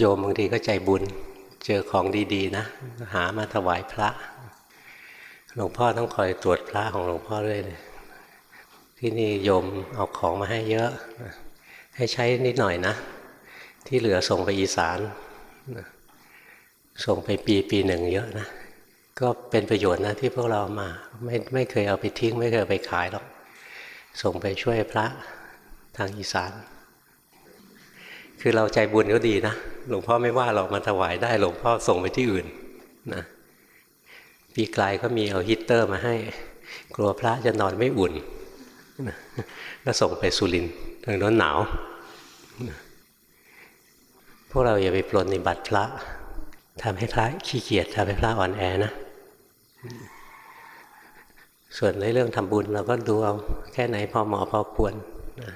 โยมบางทีก็ใจบุญ เจอของดีๆ นะ หามาถวายพระ หลวงพ่อต้องคอยตรวจพระของหลวงพ่อด้วยเลยที่นี่โยมเอาของมาให้เยอะ ให้ใช้นิดหน่อยนะ ที่เหลือส่งไปอีสาน ส่งไปปีปีหนึ่งเยอะนะ ก็เป็นประโยชน์นะที่พวกเรามาไม่ไม่เคยเอาไปทิ้ง ไม่เคยไปขายหรอก ส่งไปช่วยพระทางอีสาน คือเราใจบุญก็ดีนะ หลวงพ่อไม่ว่าเรามาถวายได้ หลวงพ่อส่งไปที่อื่นนะปีกลายก็มีเอาฮีตเตอร์มาให้ กลัวพระจะนอนไม่อุ่นก็ส่งไปสุรินทร์ทางน้นหนาว พวกเราอย่าไปปลนในบัตรพระทำให้พระขี้เกียจทำให้พระอ่อนแอนะ ส่วนในเรื่องทำบุญเราก็ดูเอาแค่ไหนพอเหมาะพอควรนะ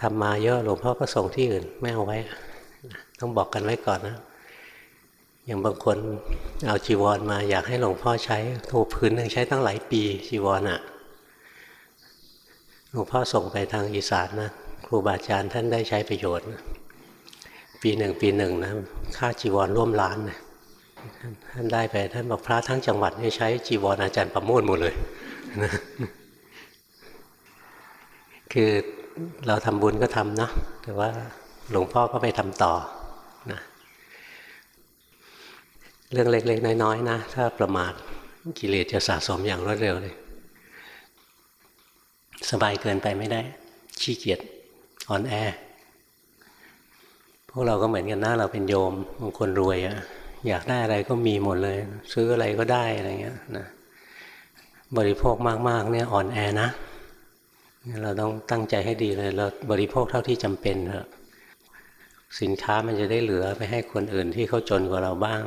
ทำมาเยอะหลวงพ่อก็ส่งที่อื่นไม่เอาไว้ ต้องบอกกันไว้ก่อนนะ อย่างบางคนเอาจีวรมาอยากให้หลวงพ่อใช้โทพื้นหนึ่งใช้ตั้งหลายปีจีวรอะ่ะหลวงพ่อส่งไปทางอีสานนะครูบาอาจารย์ท่านได้ใช้ประโยชน์ ปีหนึ่งปีหนึ่งนะค่าจีวรร่วมล้านนะท่านได้ไปท่านบอกพระทั้งจังหวัดนี่ใช้จีวรอาจารย์ประโมทหมดเลยนะคือ เราทำบุญก็ทำนะ แต่ว่าหลวงพ่อก็ไปทำต่อนะเรื่องเล็ก ๆ น้อยๆนะ ถ้าประมาทกิเลสจะสะสมอย่างรวดเร็วเลย สบายเกินไปไม่ได้ ขี้เกียจอ่อนแอ พวกเราก็เหมือนกันนะเราเป็นโยมบางคนรวยอะอยากได้อะไรก็มีหมดเลย ซื้ออะไรก็ได้อะไรเงี้ยนะบริโภคมากๆเนี่ยอ่อนแอนะ เราต้องตั้งใจให้ดีเลย เราบริโภคเท่าที่จำเป็นเถอะสินค้ามันจะได้เหลือไปให้คนอื่นที่เขาจนกว่าเราบ้าง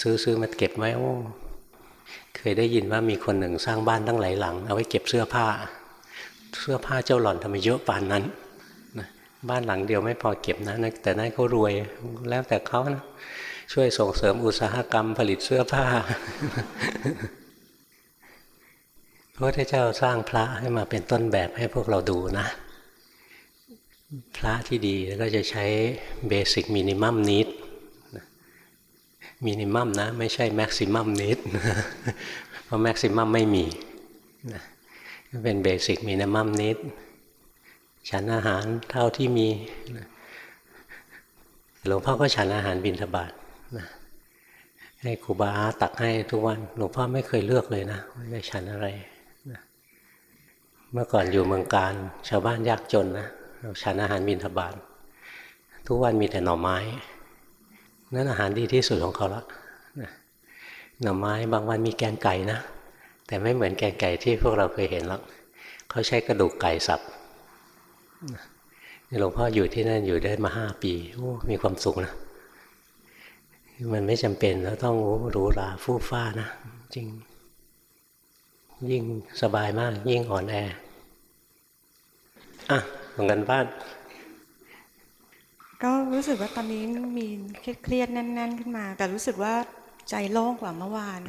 ซื้อซื้อมาเก็บไว้โอ้เคยได้ยินว่ามีคนหนึ่งสร้างบ้านตั้งหลายหลัง เอาไว้เก็บเสื้อผ้า เสื้อผ้าเจ้าหล่อนทำไมเยอะป่านนั้นบ้านหลังเดียวไม่พอเก็บนะแต่นั่นเขารวยแล้วแต่เขานะช่วยส่งเสริมอุตสาหกรรมผลิตเสื้อผ้า พระพุทธเจ้าสร้างพระให้มาเป็นต้นแบบให้พวกเราดูนะ พระที่ดีก็จะใช้เบสิกมินิมัมนิดมินิมัมนะ ไม่ใช่แม็กซิมัมนิดเพราะแม็กซิมัมไม่มีเป็นเบสิกมินิมัมนิดฉันอาหารเท่าที่มีหลวงพ่อก็ฉันอาหารบิณฑบาตนะให้ครูบาอาตักให้ทุกวัน หลวงพ่อไม่เคยเลือกเลยนะว่าจะฉันอะไร เมื่อก่อนอยู่เมืองการชาวบ้านยากจนนะเราฉันอาหารบิณฑบาตทุกวันมีแต่หน่อไม้ นั่นอาหารดีที่สุดของเขาละหน่อไม้บางวันมีแกงไก่นะ แต่ไม่เหมือนแกงไก่ที่พวกเราเคยเห็นหรอกเขาใช้กระดูกไก่สับหลวงพ่ออยู่ที่นั่นอยู่ได้มาห้าปีโอ้มีความสุขนะมันไม่จำเป็นแล้วต้องหรูหราฟู่ฟ้านะ จริง ยิ่งสบายมาก ยิ่งอ่อนแออะของกันบ้าน ก็รู้สึกว่าตอนนี้มีเครียดๆแน่น ๆ ขึ้นมา แต่รู้สึกว่าใจโล่งกว่าเมื่อวาน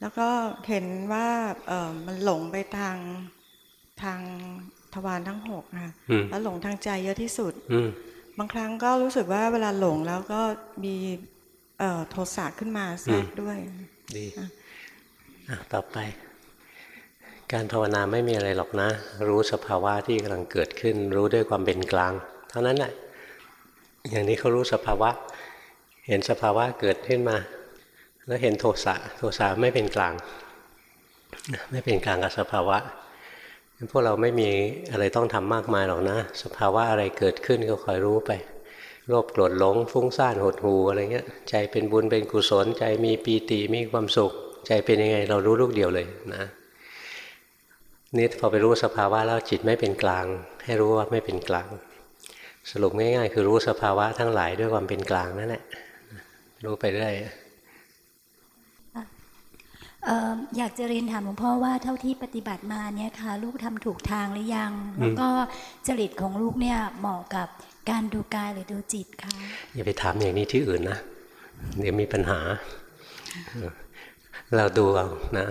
แล้วก็เห็นว่าเออมันหลงไปทางทางทวารทั้งหกค่ะแล้วหลงทางใจเยอะที่สุดบางครั้งก็รู้สึกว่าเวลาหลงแล้วก็มีโทสะขึ้นมาแทรกด้วย ดีต่อไป การภาวนาไม่มีอะไรหรอกนะ รู้สภาวะที่กำลังเกิดขึ้น รู้ด้วยความเป็นกลาง เท่านั้นแหละอย่างนี้เขารู้สภาวะ เห็นสภาวะเกิดขึ้นมา แล้วเห็นโทสะโทสะไม่เป็นกลาง ไม่เป็นกลางกับสภาวะพวกเราไม่มีอะไรต้องทำมากมายหรอกนะ สภาวะอะไรเกิดขึ้นก็คอยรู้ไปโลภโกรธหลง ฟุ้งซ่านหดหูอะไรเงี้ย ใจเป็นบุญเป็นกุศล ใจมีปีติมีความสุข ใจเป็นยังไง เรารู้ลูกเดียวเลยนะ นี่พอไปรู้สภาวะแล้วจิตไม่เป็นกลาง ให้รู้ว่าไม่เป็นกลาง สรุปง่าย ๆ คือรู้สภาวะทั้งหลายด้วยความเป็นกลางนั่นแหละรู้ไปเรื่อยอยากจะเรียนถามหลวงพ่อว่าเท่าที่ปฏิบัติมาเนี่ยค่ะลูกทำถูกทางหรือยัง แล้วก็จริตของลูกเนี่ยเหมาะกับการดูกายหรือดูจิตคะอย่าไปถามอย่างนี้ที่อื่นนะเดี๋ยวมีปัญหา เราดูเอานะ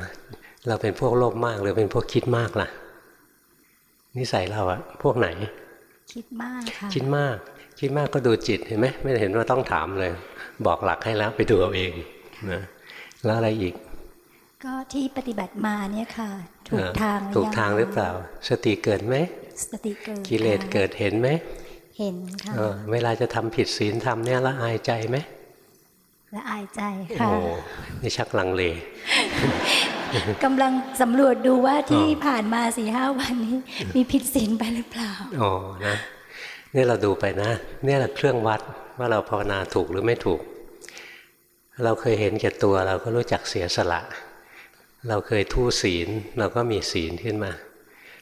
เราเป็นพวกโลภมากหรือเป็นพวกคิดมากล่ะ นิสัยเราอะพวกไหน คิดมากค่ะคิดมาก คิดมากก็ดูจิตเห็นไหมไม่เห็นว่าต้องถามเลย บอกหลักให้แล้วไปดูเอาเองนะแล้วอะไรอีก ก็ที่ปฏิบัติมาเนี่ยค่ะ ถูกทางถูกทางหรือเปล่า สติเกิดไหมสติเกิดกิเลสค่ะเกิดเห็นไหมเห็นค่ะเออเวลาจะทำผิดศีลทำเนี่ยละอายใจไหมและอายใจโอ้ค่ะนี่ชักลังเล กำลังสำรวจดูว่าที่อ๋อผ่านมาสี่ห้าวันนี้ มีผิดศีลไปหรือเปล่าอ๋อนะนี่เราดูไปนะเนี่ยแหละเครื่องวัดว่าเราภาวนาถูกหรือไม่ถูก เราเคยเห็นแก่ตัวเราก็รู้จักเสียสละ เราเคยทู่ศีลเราก็มีศีลขึ้นมา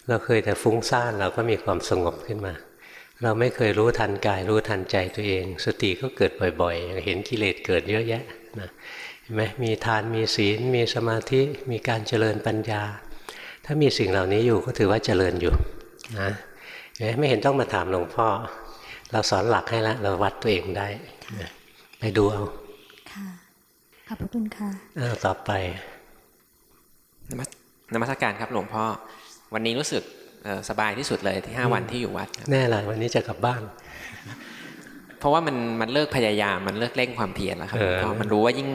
เราเคยแต่ฟุ้งซ่านเราก็มีความสงบขึ้นมา เราไม่เคยรู้ทันกายรู้ทันใจตัวเอง สติก็เกิดบ่อยๆเห็นกิเลสเกิดเยอะแยะนะเห็นไหมมีทานมีศีล มีสมาธิมีการเจริญปัญญา ถ้ามีสิ่งเหล่านี้อยู่ก็ถือว่าเจริญอยู่นะเห็นไหมไม่เห็นต้องมาถามหลวงพ่อ เราสอนหลักให้แล้วเราวัดตัวเองได้นะไปดูเอาค่ะขอบพระคุณค่ะอ้าวต่อไปนมัสนมัสการครับหลวงพ่อ วันนี้รู้สึกเอ่อสบายที่สุดเลยที่ห้าวันที่อยู่วัดครับแน่ละวันนี้จะกลับบ้าน เพราะว่ามันมันเลิกพยายามมันเลิกเร่งความเพียรแล้วครับเออหลวงพ่อมันรู้ว่ายิ่ง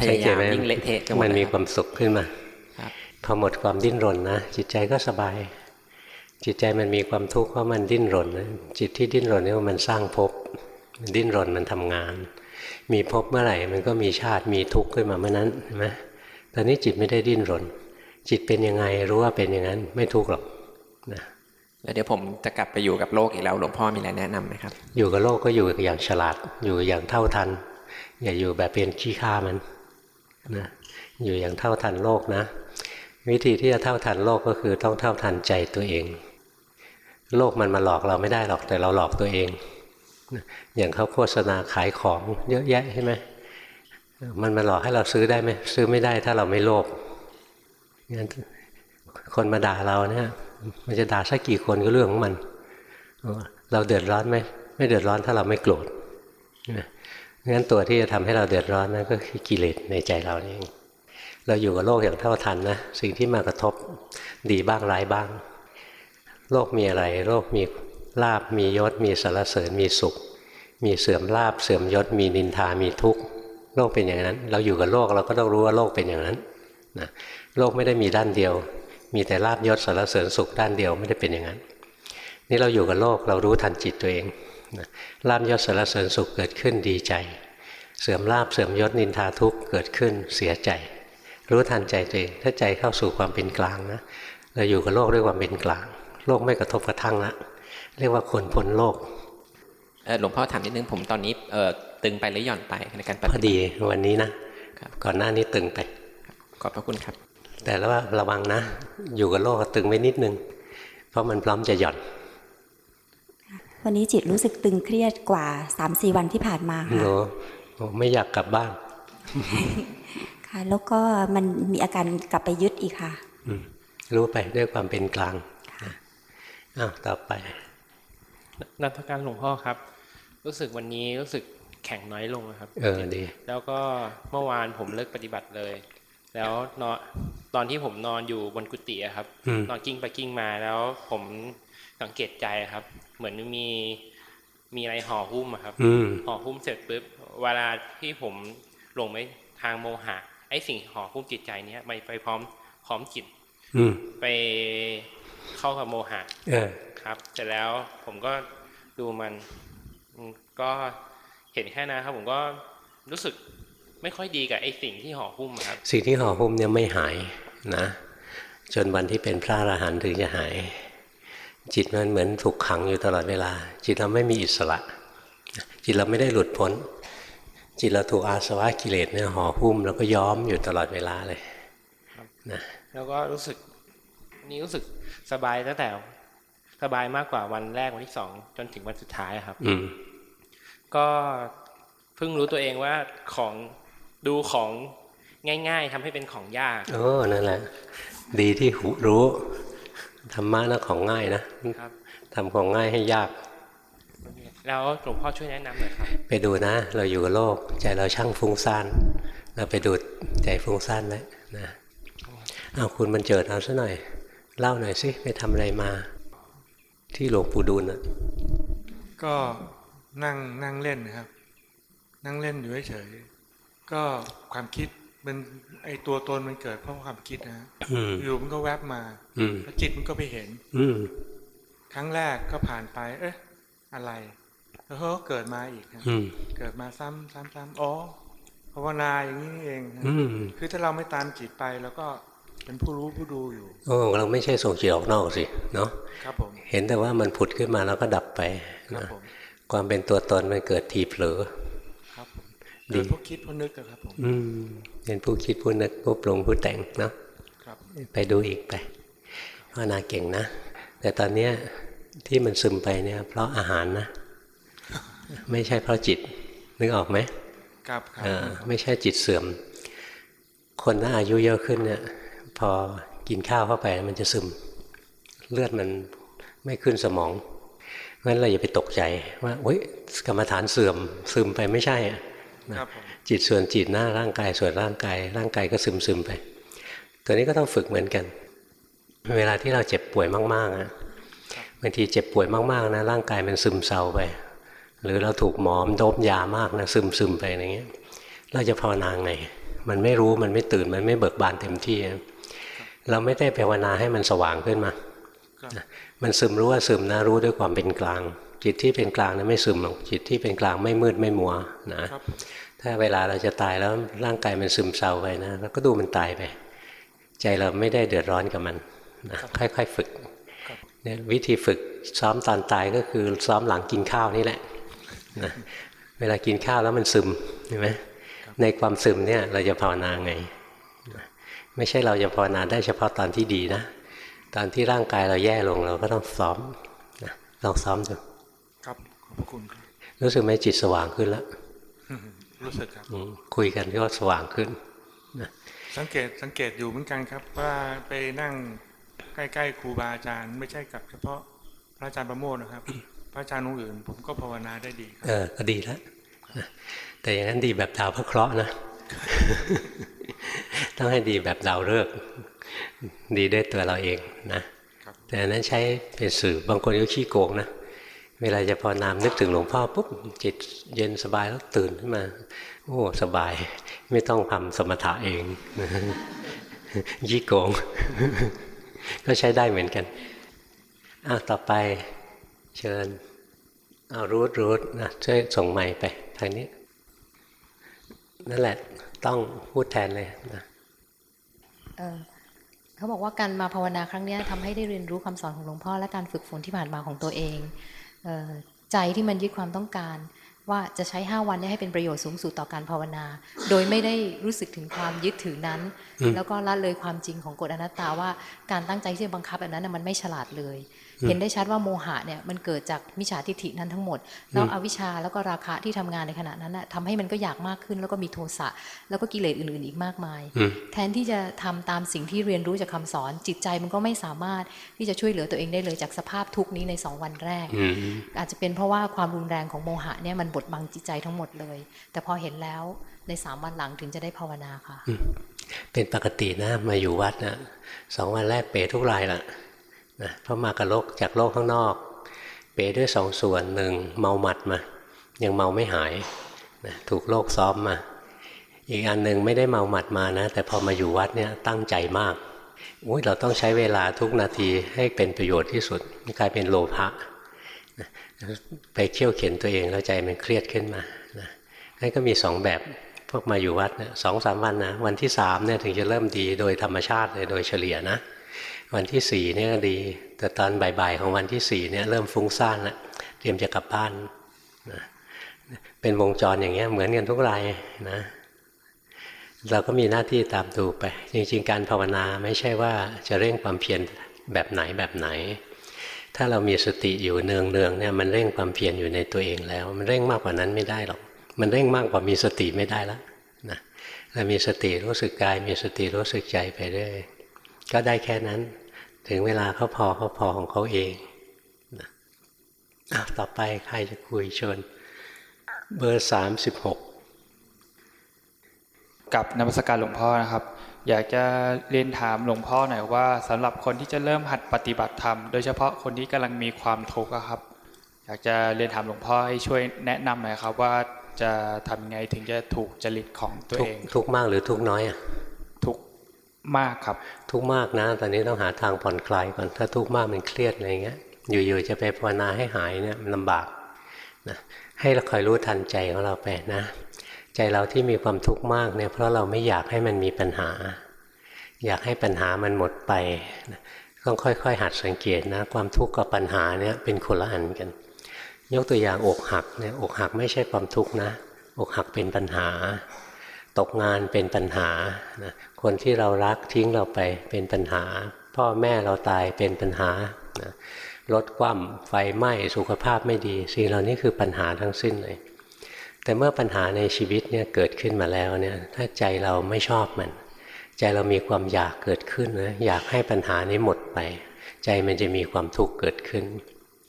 พยายามยิ่งเละเทะกันหมดมันมีเลยคครับวามสุขขึ้นมาครับพอหมดความดิ้นรนนะจิตใจก็สบาย จิตใจมันมีความทุกข์เพราะมันดิ้นรนนะจิตที่ดิ้นรนนี่มันสร้างภพมันดิ้นรนมันทำงาน มีภพเมื่อไหร่มันก็มีชาติมีทุกข์ขึ้นมาเมื่อนั้นเห็นไหมตอนนี้จิตไม่ได้ดิ้นรน จิตเป็นยังไงรู้ว่าเป็นอย่างนั้นไม่ทุกข์หรอกนะแล้วเดี๋ยวผมจะกลับไปอยู่กับโลกอีกแล้วหลวงพ่อมีอะไรแนะนำไหมครับ อยู่กับโลกก็อยู่อย่างฉลาดอยู่อย่างเท่าทัน อย่าอยู่แบบเป็นขี้ข้ามัน นะอยู่อย่างเท่าทันโลกนะ วิธีที่จะเท่าทันโลกก็คือต้องเท่าทันใจตัวเอง โลกมันมาหลอกเราไม่ได้หรอกแต่เราหลอกตัวเอง อย่างเขาโฆษณาขายของเยอะแยะใช่ไหมมันมาหลอกให้เราซื้อได้ไหมซื้อไม่ได้ถ้าเราไม่โลภงั้นคนมาด่าเราเนี่ย มันจะด่าสักกี่คนก็เรื่องของมัน เราเดือดร้อนไหมไม่เดือดร้อนถ้าเราไม่โกรธนะ งั้นตัวที่จะทำให้เราเดือดร้อนนั่นก็คือกิเลสในใจเรานี่เองเราอยู่กับโลกอย่างเท่าทันนะสิ่งที่มากระทบดีบ้างร้ายบ้าง โลกมีอะไร โลกมีลาบมียศ มีสารเสริญมีสุข มีเสื่อมลาบเสื่อมยศ มีนินทามีทุกข์โลกเป็นอย่างนั้น เราอยู่กับโลกเราก็ต้องรู้ว่าโลกเป็นอย่างนั้นนะโลกไม่ได้มีด้านเดียว มีแต่ลาบยศสารเสริญสุขด้านเดียวไม่ได้เป็นอย่างนั้น นี่เราอยู่กับโลกเรารู้ทันจิตตัวเอง ลาบยศสารเสริญสุขเกิดขึ้นดีใจ เสื่อมลาบเสื่อมยศนินทาทุกข์เกิดขึ้นเสียใจ รู้ทันใจตัวเองถ้าใจเข้าสู่ความเป็นกลางนะเราอยู่กับโลกด้วยความเป็นกลาง โลกไม่กระทบกระทั่งละเรียกว่าคนพ้นโลกเอ่อหลวงพ่อถามนิดนึงผมตอนนี้เอ่อตึงไปหรือหย่อนไปในการปพฏิอบัติดีวันนี้นะครับก่อนหน้านี้ตึงไปขอบพระคุณครับ แต่ว่าระวังนะ อยู่กับโลกก็ตึงไว้นิดนึง เพราะมันพร้อมจะหย่อน วันนี้จิตรู้สึกตึงเครียดกว่า3-4วันที่ผ่านมาหค่ะนูไม่อยากกลับบ้าน ค่ะ แล้วก็มันมีอาการกลับไปยึดอีกค่ะอืมรู้ไปด้วยความเป็นกลางอ้าวต่อไป นักการหลวงพ่อครับ รู้สึกวันนี้รู้สึกแข็งน้อยลงนะครับ เออดี แล้วก็เมื่อวานผมเลิกปฏิบัติเลย แล้วนอนตอนที่ผมนอนอยู่บนกุฏิอะครับอืมนอนกิ้งไปกิ้งมาแล้วผมสังเกตใจครับ เหมือนมีมีอะไรห่อหุ้มอะครับอืมห่อหุ้มเสร็จปุ๊บเวลาที่ผมลงไปทางโมหะไอ้สิ่งห่อหุ้มจิตใจเนี้ยไปไปพร้อมพร้อมจิตอืมไปเข้ากับโมหะเออครับเสร็จแล้วผมก็ดูมันอืมก็เห็นแค่นั้นครับ ผมก็รู้สึกไม่ค่อยดีกับไอ้สิ่งที่ห่อหุ้มอะครับ สิ่งที่ห่อหุ้มเนี่ยไม่หายนะ จนวันที่เป็นพระอรหันต์ถึงจะหาย จิตมันเหมือนถูกขังอยู่ตลอดเวลา จิตเราไม่มีอิสระ จิตเราไม่ได้หลุดพ้น จิตเราถูกอาสวะกิเลสเนี่ยห่อหุ้มแล้วก็ย้อมอยู่ตลอดเวลาเลยนะแล้วก็รู้สึกนี่รู้สึกสบายตั้งแต่สบายมากกว่าวันแรกวันที่สองจนถึงวันสุดท้ายอะครับ อืมก็เพิ่งรู้ตัวเองว่าของดูของง่าย ๆทำให้เป็นของยากโอ้นั่นแหละ ดีที่หูรู้ ธรรมะนะของง่ายนะครับทำของง่ายให้ยาก แล้วหลวงพ่อช่วยแนะนำหน่อยครับ ไปดูนะ เราอยู่กับโลก ใจเราช่างฟุ้งซ่าน เราไปดูใจฟุ้งซ่านไว้นะเอาคุณมันเจิดเอาซะหน่อย เล่าหน่อยสิไปทำอะไรมา ที่หลวงปู่ดูลน่ะก็นั่งนั่งเล่นนะครับ นั่งเล่นอยู่เฉยๆก็ความคิดมัน ไอตัวตนมันเกิดเพราะความคิดนะฮะอืมอยู่มันก็แวบมาอืมแล้วจิตมันก็ไปเห็น อืมครั้งแรกก็ผ่านไป เอ๊ะ อะไร แล้วเขาก็เกิดมาอีกนะอืมเกิดมาซ้ำซ้ำซ้ำอ๋อภาวนาอย่างนี้นี่เองนะอืมคือถ้าเราไม่ตามจิตไปแล้วก็เป็นผู้รู้ผู้ดูอยู่โอ้เราไม่ใช่ส่งจิตออกนอกสิเนาะครับผมเห็นแต่ว่ามันผุดขึ้นมาแล้วก็ดับไปครับนะผมความเป็นตัวตนมันเกิดทีเผลอครับผมดีเกิดพวกคิดพวกนึกอะครับผม อืม เป็นผู้คิดผู้นึกผู้ปรุงผู้แต่งเนาะครับไปดูอีกไปภาวนาเก่งนะ แต่ตอนเนี้ยที่มันซึมไปเนี่ย เพราะอาหารนะ ไม่ใช่เพราะจิตนึกออกไหมครับครัเออไม่ใช่จิตเสื่อม คนถ้าอายุเยอะขึ้นเนี่ย พอกินข้าวเข้าไปมันจะซึม เลือดมันไม่ขึ้นสมองเพราะฉะนั้นเราอย่าไปตกใจว่าโอ๊ยกรรมฐานเสื่อมซึมไปไม่ใช่อะครับผม จิตส่วนจิตหน้าร่างกายส่วนร่างกาย ร่างกายก็ซึมซึมไป ตัวนี้ก็ต้องฝึกเหมือนกัน เวลาที่เราเจ็บป่วยมากๆอะบางทีเจ็บป่วยมากๆนะร่างกายมันซึมเศร้าไป หรือเราถูกหมอมโดบยามากนะซึมซึมไปอย่างเงี้ย เราจะภาวนาไง มันไม่รู้มันไม่ตื่นมันไม่เบิกบานเต็มที่ เราไม่ได้ภาวนาให้มันสว่างขึ้นมา มันซึมรู้ว่าซึมนะรู้ด้วยความเป็นกลาง จิตที่เป็นกลางนะไม่ซึมหรอกจิตที่เป็นกลางไม่มืดไม่มัวนะครับ ถ้าเวลาเราจะตายแล้วร่างกายมันซึมเศร้าไปนะเราก็ดูมันตายไป ใจเราไม่ได้เดือดร้อนกับมันนะค่อยๆฝึกครับเนี่ยวิธีฝึกซ้อมตอนตายก็คือซ้อมหลังกินข้าวนี่แหละนะเวลากินข้าวแล้วมันซึมเห็นไหมในความซึมเนี่ยเราจะภาวนาไงนะไม่ใช่เราจะภาวนาได้เฉพาะตอนที่ดีนะ ตอนที่ร่างกายเราแย่ลงเราก็ต้องซ้อมนะลองซ้อมดูครับขอบพระคุณครับรู้สึกไหมจิตสว่างขึ้นแล้ว รู้สึกครับอืมคุยกันก็สว่างขึ้นสังเกตสังเกตอยู่เหมือนกันครับ ว่าไปนั่งใกล้ๆครูบาอาจารย์ ไม่ใช่กับ เฉพาะพระอาจารย์ประโมทนะครับ พระอาจารย์องค์อื่น ผมก็ภาวนาได้ดีครับเออก็ดีแล้วนะแต่อย่างนั้นดีแบบดาวพระเคราะห์นะต้องให้ดีแบบดาวฤกษ์ดีด้วยตัวเราเองนะครับแต่อันนั้นใช้เป็นสื่อบางคนก็ขี้โกงนะ เวลาจะพอนามนึกถึงหลวงพ่อปุ๊บจิตเย็นสบายแล้วตื่นขึ้นมา โอ้สบาย ไม่ต้องทำสมถะเอง ยี่โกง ก็ใช้ได้เหมือนกันอะต่อไปเชิญเอารูทรูทนะช่วยส่งใหม่ไปทางนี้ นั่นแหละต้องพูดแทนเลยนะเออเขาบอกว่าการมาภาวนาครั้งนี้ทำให้ได้เรียนรู้คำสอนของหลวงพ่อและการฝึกฝนที่ผ่านมาของตัวเอง ใจที่มันยึดความต้องการ ว่าจะใช้5วันเนี้ให้เป็นประโยชน์สูงสุดต่อการภาวนา โดยไม่ได้รู้สึกถึงความยึดถือนั้นอืมแล้วก็ละเลยความจริงของกฎอนัตตาว่าการตั้งใจที่จะบังคับแบบนั้นนะมันไม่ฉลาดเลย เห็นได้ชัดว่าโมหะเนี่ยมันเกิดจากมิจฉาทิฏฐินั้นทั้งหมด แล้วอวิชชาแล้วก็ราคะที่ทำงานในขณะนั้นน่ะทำให้มันก็อยากมากขึ้นแล้วก็มีโทสะแล้วก็กิเลสอื่นๆอีกมากมายอืมแทนที่จะทำตามสิ่งที่เรียนรู้จากคำสอน จิตใจมันก็ไม่สามารถที่จะช่วยเหลือตัวเองได้เลยจากสภาพทุกข์นี้ในสองวันแรกอืมอาจจะเป็นเพราะว่าความรุนแรงของโมหะเนี่ยมันบดบังจิตใจทั้งหมดเลย แต่พอเห็นแล้วในสามวันหลังถึงจะได้ภาวนาค่ะ เป็นปกตินะมาอยู่วัดนะสองวันแรกเป๋ทุกรายละ นะเพราะมากับโลกจากโลกข้างนอก เปด้วยสองส่วนหนึ่งเมาหมัดมา ยังเมาไม่หายนะถูกโลกซ้อมมา อีกอันหนึ่งไม่ได้เมาหมัดมานะ แต่พอมาอยู่วัดเนี่ยตั้งใจมากอุ้ยเราต้องใช้เวลาทุกนาทีให้เป็นประโยชน์ที่สุดกลายเป็นโลภะนะไปเขี่ยวเข็นตัวเองแล้วใจมันเครียดขึ้นมานะนั่นก็มีสองแบบพวกมาอยู่วัดเนี่ยสองสามวันนะวันที่สามเนี่ยถึงจะเริ่มดีโดยธรรมชาติเลยโดยเฉลี่ยนะ วันที่สี่เนี่ยก็ดี แต่ตอนบ่ายๆของวันที่สี่เนี่ยเริ่มฟุ้งซ่านละเตรียมจะกลับบ้านนะเป็นวงจรอย่างเงี้ยเหมือนกันทุกรายนะเราก็มีหน้าที่ตามดูไป จริงๆ การภาวนาไม่ใช่ว่าจะเร่งความเพียรแบบไหนแบบไหน ถ้าเรามีสติอยู่เนืองๆเนี่ยมันเร่งความเพียรอยู่ในตัวเองแล้ว มันเร่งมากกว่านั้นไม่ได้หรอก มันเร่งมากกว่ามีสติไม่ได้แล้วนะเรามีสติรู้สึกกาย มีสติรู้สึกใจไปเรื่อยก็ได้แค่นั้น ถึงเวลาเขาพอเขาพอของเขาเองนะอะต่อไปใครจะคุยเชิญเบอร์สามสิบหกกับนมัสการหลวงพ่อนะครับ อยากจะเรียนถามหลวงพ่อหน่อยว่าสำหรับคนที่จะเริ่มหัดปฏิบัติธรรมโดยเฉพาะคนที่กำลังมีความทุกข์อะครับ อยากจะเรียนถามหลวงพ่อให้ช่วยแนะนำหน่อยครับว่าจะทำยังไงถึงจะถูกจริตของตัวทุกเอง ทุกข์มากหรือทุกข์น้อยอะทุกข์ มากครับ ทุกมากนะ ตอนนี้ต้องหาทางผ่อนคลายก่อนถ้าทุกมากมันเครียดอะไรเงี้ย อยู่ๆจะไปภาวนาให้หายเนี่ยมันลำบากนะให้เราคอยรู้ทันใจของเราไปนะ ใจเราที่มีความทุกข์มากเนี่ยเพราะเราไม่อยากให้มันมีปัญหา อยากให้ปัญหามันหมดไปนะต้องค่อยๆ หัดสังเกตนะ ความทุกข์กับปัญหาเนี่ยเป็นคนละอันกัน ยกตัวอย่างอกหักเนี่ยอกหักไม่ใช่ความทุกข์นะ อกหักเป็นปัญหา ตกงานเป็นปัญหา คนที่เรารักทิ้งเราไปเป็นปัญหา พ่อแม่เราตายเป็นปัญหารถคว่ำไฟไหม้สุขภาพไม่ดี สิ่งเหล่านี้คือปัญหาทั้งสิ้นเลย แต่เมื่อปัญหาในชีวิตเนี่ยเกิดขึ้นมาแล้วเนี่ยถ้าใจเราไม่ชอบมัน ใจเรามีความอยากเกิดขึ้นนะอยากให้ปัญหานี้หมดไป ใจมันจะมีความทุกข์เกิดขึ้น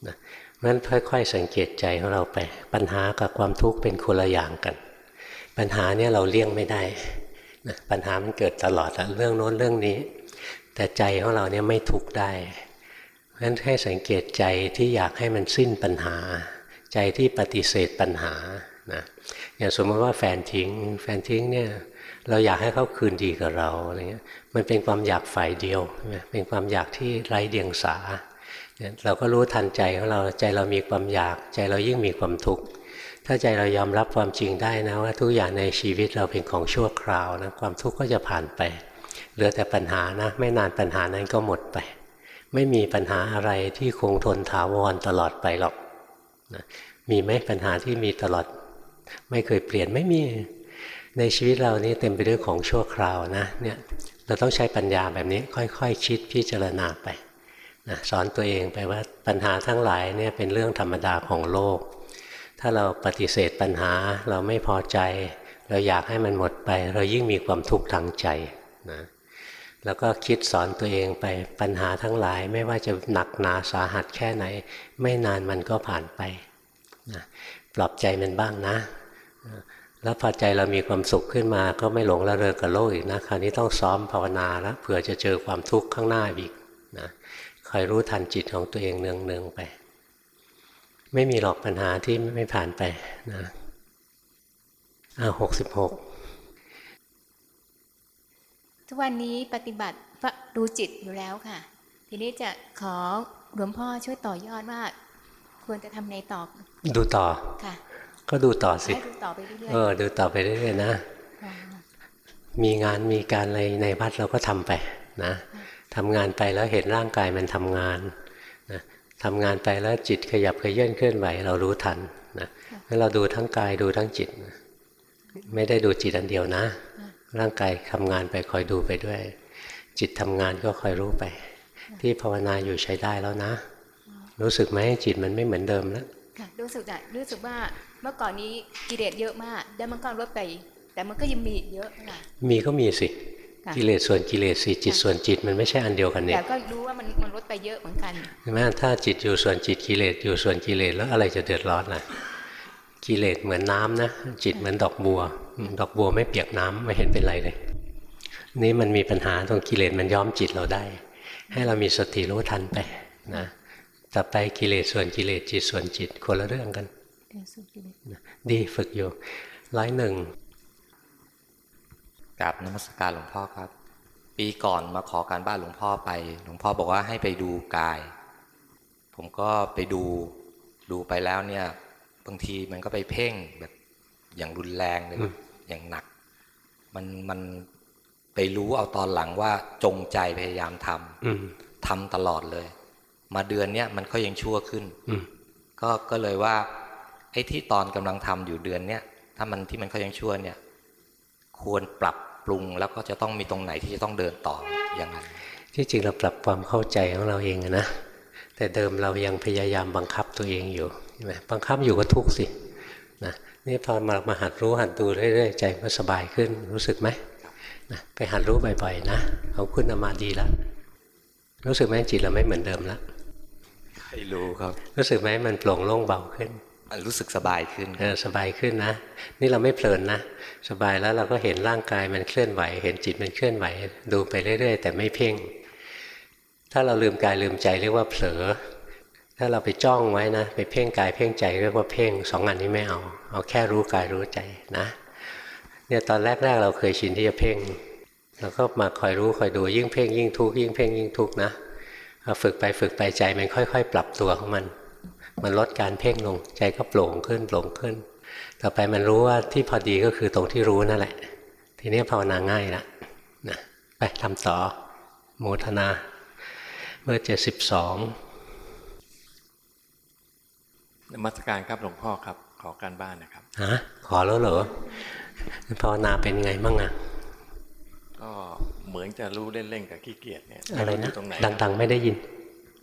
นะเพราะฉะนั้นค่อย ๆ สังเกตใจของเราไป ปัญหากับความทุกข์เป็นคนละอย่างกัน ปัญหาเนี่ยเราเลี่ยงไม่ได้นะปัญหามันเกิดตลอดเรื่องโน้นเรื่องนี้ แต่ใจของเราเนี่ยไม่ทุกข์ได้เพราะฉะนั้นให้สังเกตใจที่อยากให้มันสิ้นปัญหา ใจที่ปฏิเสธปัญหานะอย่างสมมติว่าแฟนทิ้ง แฟนทิ้งเนี่ยเราอยากให้เขาคืนดีกับเราอะไรเงี้ยมันเป็นความอยากฝ่ายเดียว เป็นความอยากที่ไร้เดียงสาเราก็รู้ทันใจของเราใจเรามีความอยาก ใจเรายิ่งมีความทุกข์ ถ้าใจเรายอมรับความจริงได้นะว่าทุกอย่างในชีวิตเราเป็นของชั่วคราวนะความทุกข์ก็จะผ่านไป เหลือแต่ปัญหานะไม่นานปัญหานั้นก็หมดไป ไม่มีปัญหาอะไรที่คงทนถาวรตลอดไปหรอกนะมีไหมปัญหาที่มีตลอด ไม่เคยเปลี่ยนไม่มีในชีวิตเรานี้เต็มไปด้วยของชั่วคราวนะเนี่ยเราต้องใช้ปัญญาแบบนี้ค่อยๆคคิดพิจารณาไปนะสอนตัวเองไปว่าปัญหาทั้งหลายเนี่ยเป็นเรื่องธรรมดาของโลก ถ้าเราปฏิเสธปัญหาเราไม่พอใจ เราอยากให้มันหมดไป เรายิ่งมีความทุกข์ทางใจนะแล้วก็คิดสอนตัวเองไปปัญหาทั้งหลายไม่ว่าจะหนักหนาสาหัสแค่ไหน ไม่นานมันก็ผ่านไปนะปลอบใจมันบ้างนะ แล้วพอใจเรามีความสุขขึ้นมา ก็ไม่หลงระเริงกับโลกอีกนะคราวนี้ต้องซ้อมภาวนาแล้วเผื่อจะเจอความทุกข์ข้างหน้าอีกนะคอยรู้ทันจิตของตัวเองเนืองๆไป ไม่มีหรอกปัญหาที่ไม่ผ่านไปนะอ่าหกสิบหกทุกวันนี้ปฏิบัติดูจิตอยู่แล้วค่ะ ทีนี้จะขอหลวงพ่อช่วยต่อยอดว่า ควรจะทำในต่อ ดูต่อค่ะ ก็ดูต่อสิให้ดูต่อไปเรื่อยเออ ดูต่อไปเรื่อยๆนะๆมีงานมีการอะไรในวัดเราก็ทำไปนะทำงานไปแล้วเห็นร่างกายมันทำงานนะ ทำงานไปแล้วจิตขยับขยื่นเคลื่อนไหวเรารู้ทันนะงั้นเราดูทั้งกายดูทั้งจิต ไม่ได้ดูจิตอันเดียวนะ ร่างกายทำงานไปคอยดูไปด้วย จิตทำงานก็คอยรู้ไป ที่ภาวนาอยู่ใช้ได้แล้วนะ รู้สึกไหมจิตมันไม่เหมือนเดิมแล้วค่ะรู้สึกอะรู้สึกว่าเมื่อก่อนนี้กิเลสเยอะมากแล้วมันก็ลดไป แต่มันก็ยังมีอีกเยอะค่ะมีก็มีสิค่ะ กิเลสส่วนกิเลสสิจิตส่วนจิตมันไม่ใช่อันเดียวกันเนี่ยแต่ก็รู้ว่ามันมันลดไปเยอะเหมือนกันใช่ไหมถ้าจิตอยู่ส่วนจิตกิเลสอยู่ส่วนกิเลสแล้วอะไรจะเดือดร้อนล่ะกิเลสเหมือนน้ำนะจิตเหมือนดอกบัวอืมดอกบัวไม่เปียกน้ำไม่เห็นเป็นไรเลย นี่มันมีปัญหาตรงกิเลสมันย้อมจิตเราได้ ให้เรามีสติรู้ทันไปนะต่อไปกิเลสส่วนกิเลสจิตส่วนจิตคนละเรื่องกันนะดีฝึกอยู่ร้อยหนึ่ง กราบนมัสการหลวงพ่อครับ ปีก่อนมาขอการบ้านหลวงพ่อไป หลวงพ่อบอกว่าให้ไปดูกาย ผมก็ไปดูดูไปแล้วเนี่ยบางทีมันก็ไปเพ่งแบบอย่างรุนแรงเลยอย่างหนัก มันมันไปรู้เอาตอนหลังว่าจงใจพยายามทำอืมทำตลอดเลย มาเดือนเนี้ยมันก็ยังชั่วขึ้นอืมก็ก็เลยว่าไอ้ที่ตอนกำลังทำอยู่เดือนเนี้ยถ้ามันที่มันก็ยังชั่วเนี่ย ควรปรับ ปรุง แล้วก็จะต้องมีตรงไหนที่จะต้องเดินต่ออย่างนั้นที่จริงเราปรับความเข้าใจของเราเองอะนะแต่เดิมเรายังพยายามบังคับตัวเองอยู่ใช่ไหมบังคับอยู่ก็ทุกข์สินะนี่พอมามาหัดรู้หัดดูเรื่อยๆใจก็สบายขึ้นรู้สึกไหมนะไปหัดรู้บ่อยๆนะของคุณเอามาดีแล้วรู้สึกไหมจิตเราไม่เหมือนเดิมแล้วให้รู้ครับ รู้สึกไหมมันโปร่งโล่งเบาขึ้นมันรู้สึกสบายขึ้นเออสบายขึ้นนะ นี่เราไม่เพลินนะ สบายแล้วเราก็เห็นร่างกายมันเคลื่อนไหว เห็นจิตมันเคลื่อนไหว ดูไปเรื่อย ๆ แต่ไม่เพ่ง ถ้าเราลืมกายลืมใจเรียกว่าเผลอ ถ้าเราไปจ้องไว้นะ ไปเพ่งกายเพ่งใจเรียกว่าเพ่งสองอันนี้ไม่เอา เอาแค่รู้กายรู้ใจนะเนี่ยตอนแรก ๆ เราเคยชินที่จะเพ่งเราก็มาคอยรู้คอยดูยิ่งเพ่งยิ่งทุกข์ยิ่งเพ่งยิ่งทุกข์นะฝึกไปฝึกไปใจมันค่อย ๆ ปรับตัวของมัน มันลดการเพ่งลงใจก็โปร่งขึ้นโปร่งขึ้น ต่อไปมันรู้ว่าที่พอดีก็คือตรงที่รู้นั่นแหละ ทีนี้ภาวนาง่ายละนะไปทำต่อโมทนาเมื่อเจ็ดสิบสองนมัสการครับหลวงพ่อครับ ขอการบ้านนะครับฮะขอแล้วเหรอภาวนาเป็นไงบ้างอะก็เหมือนจะรู้เล่นๆกับขี้เกียจเนี่ยอะไรม่นะยู่ตรงไหนดังๆไม่ได้ยิน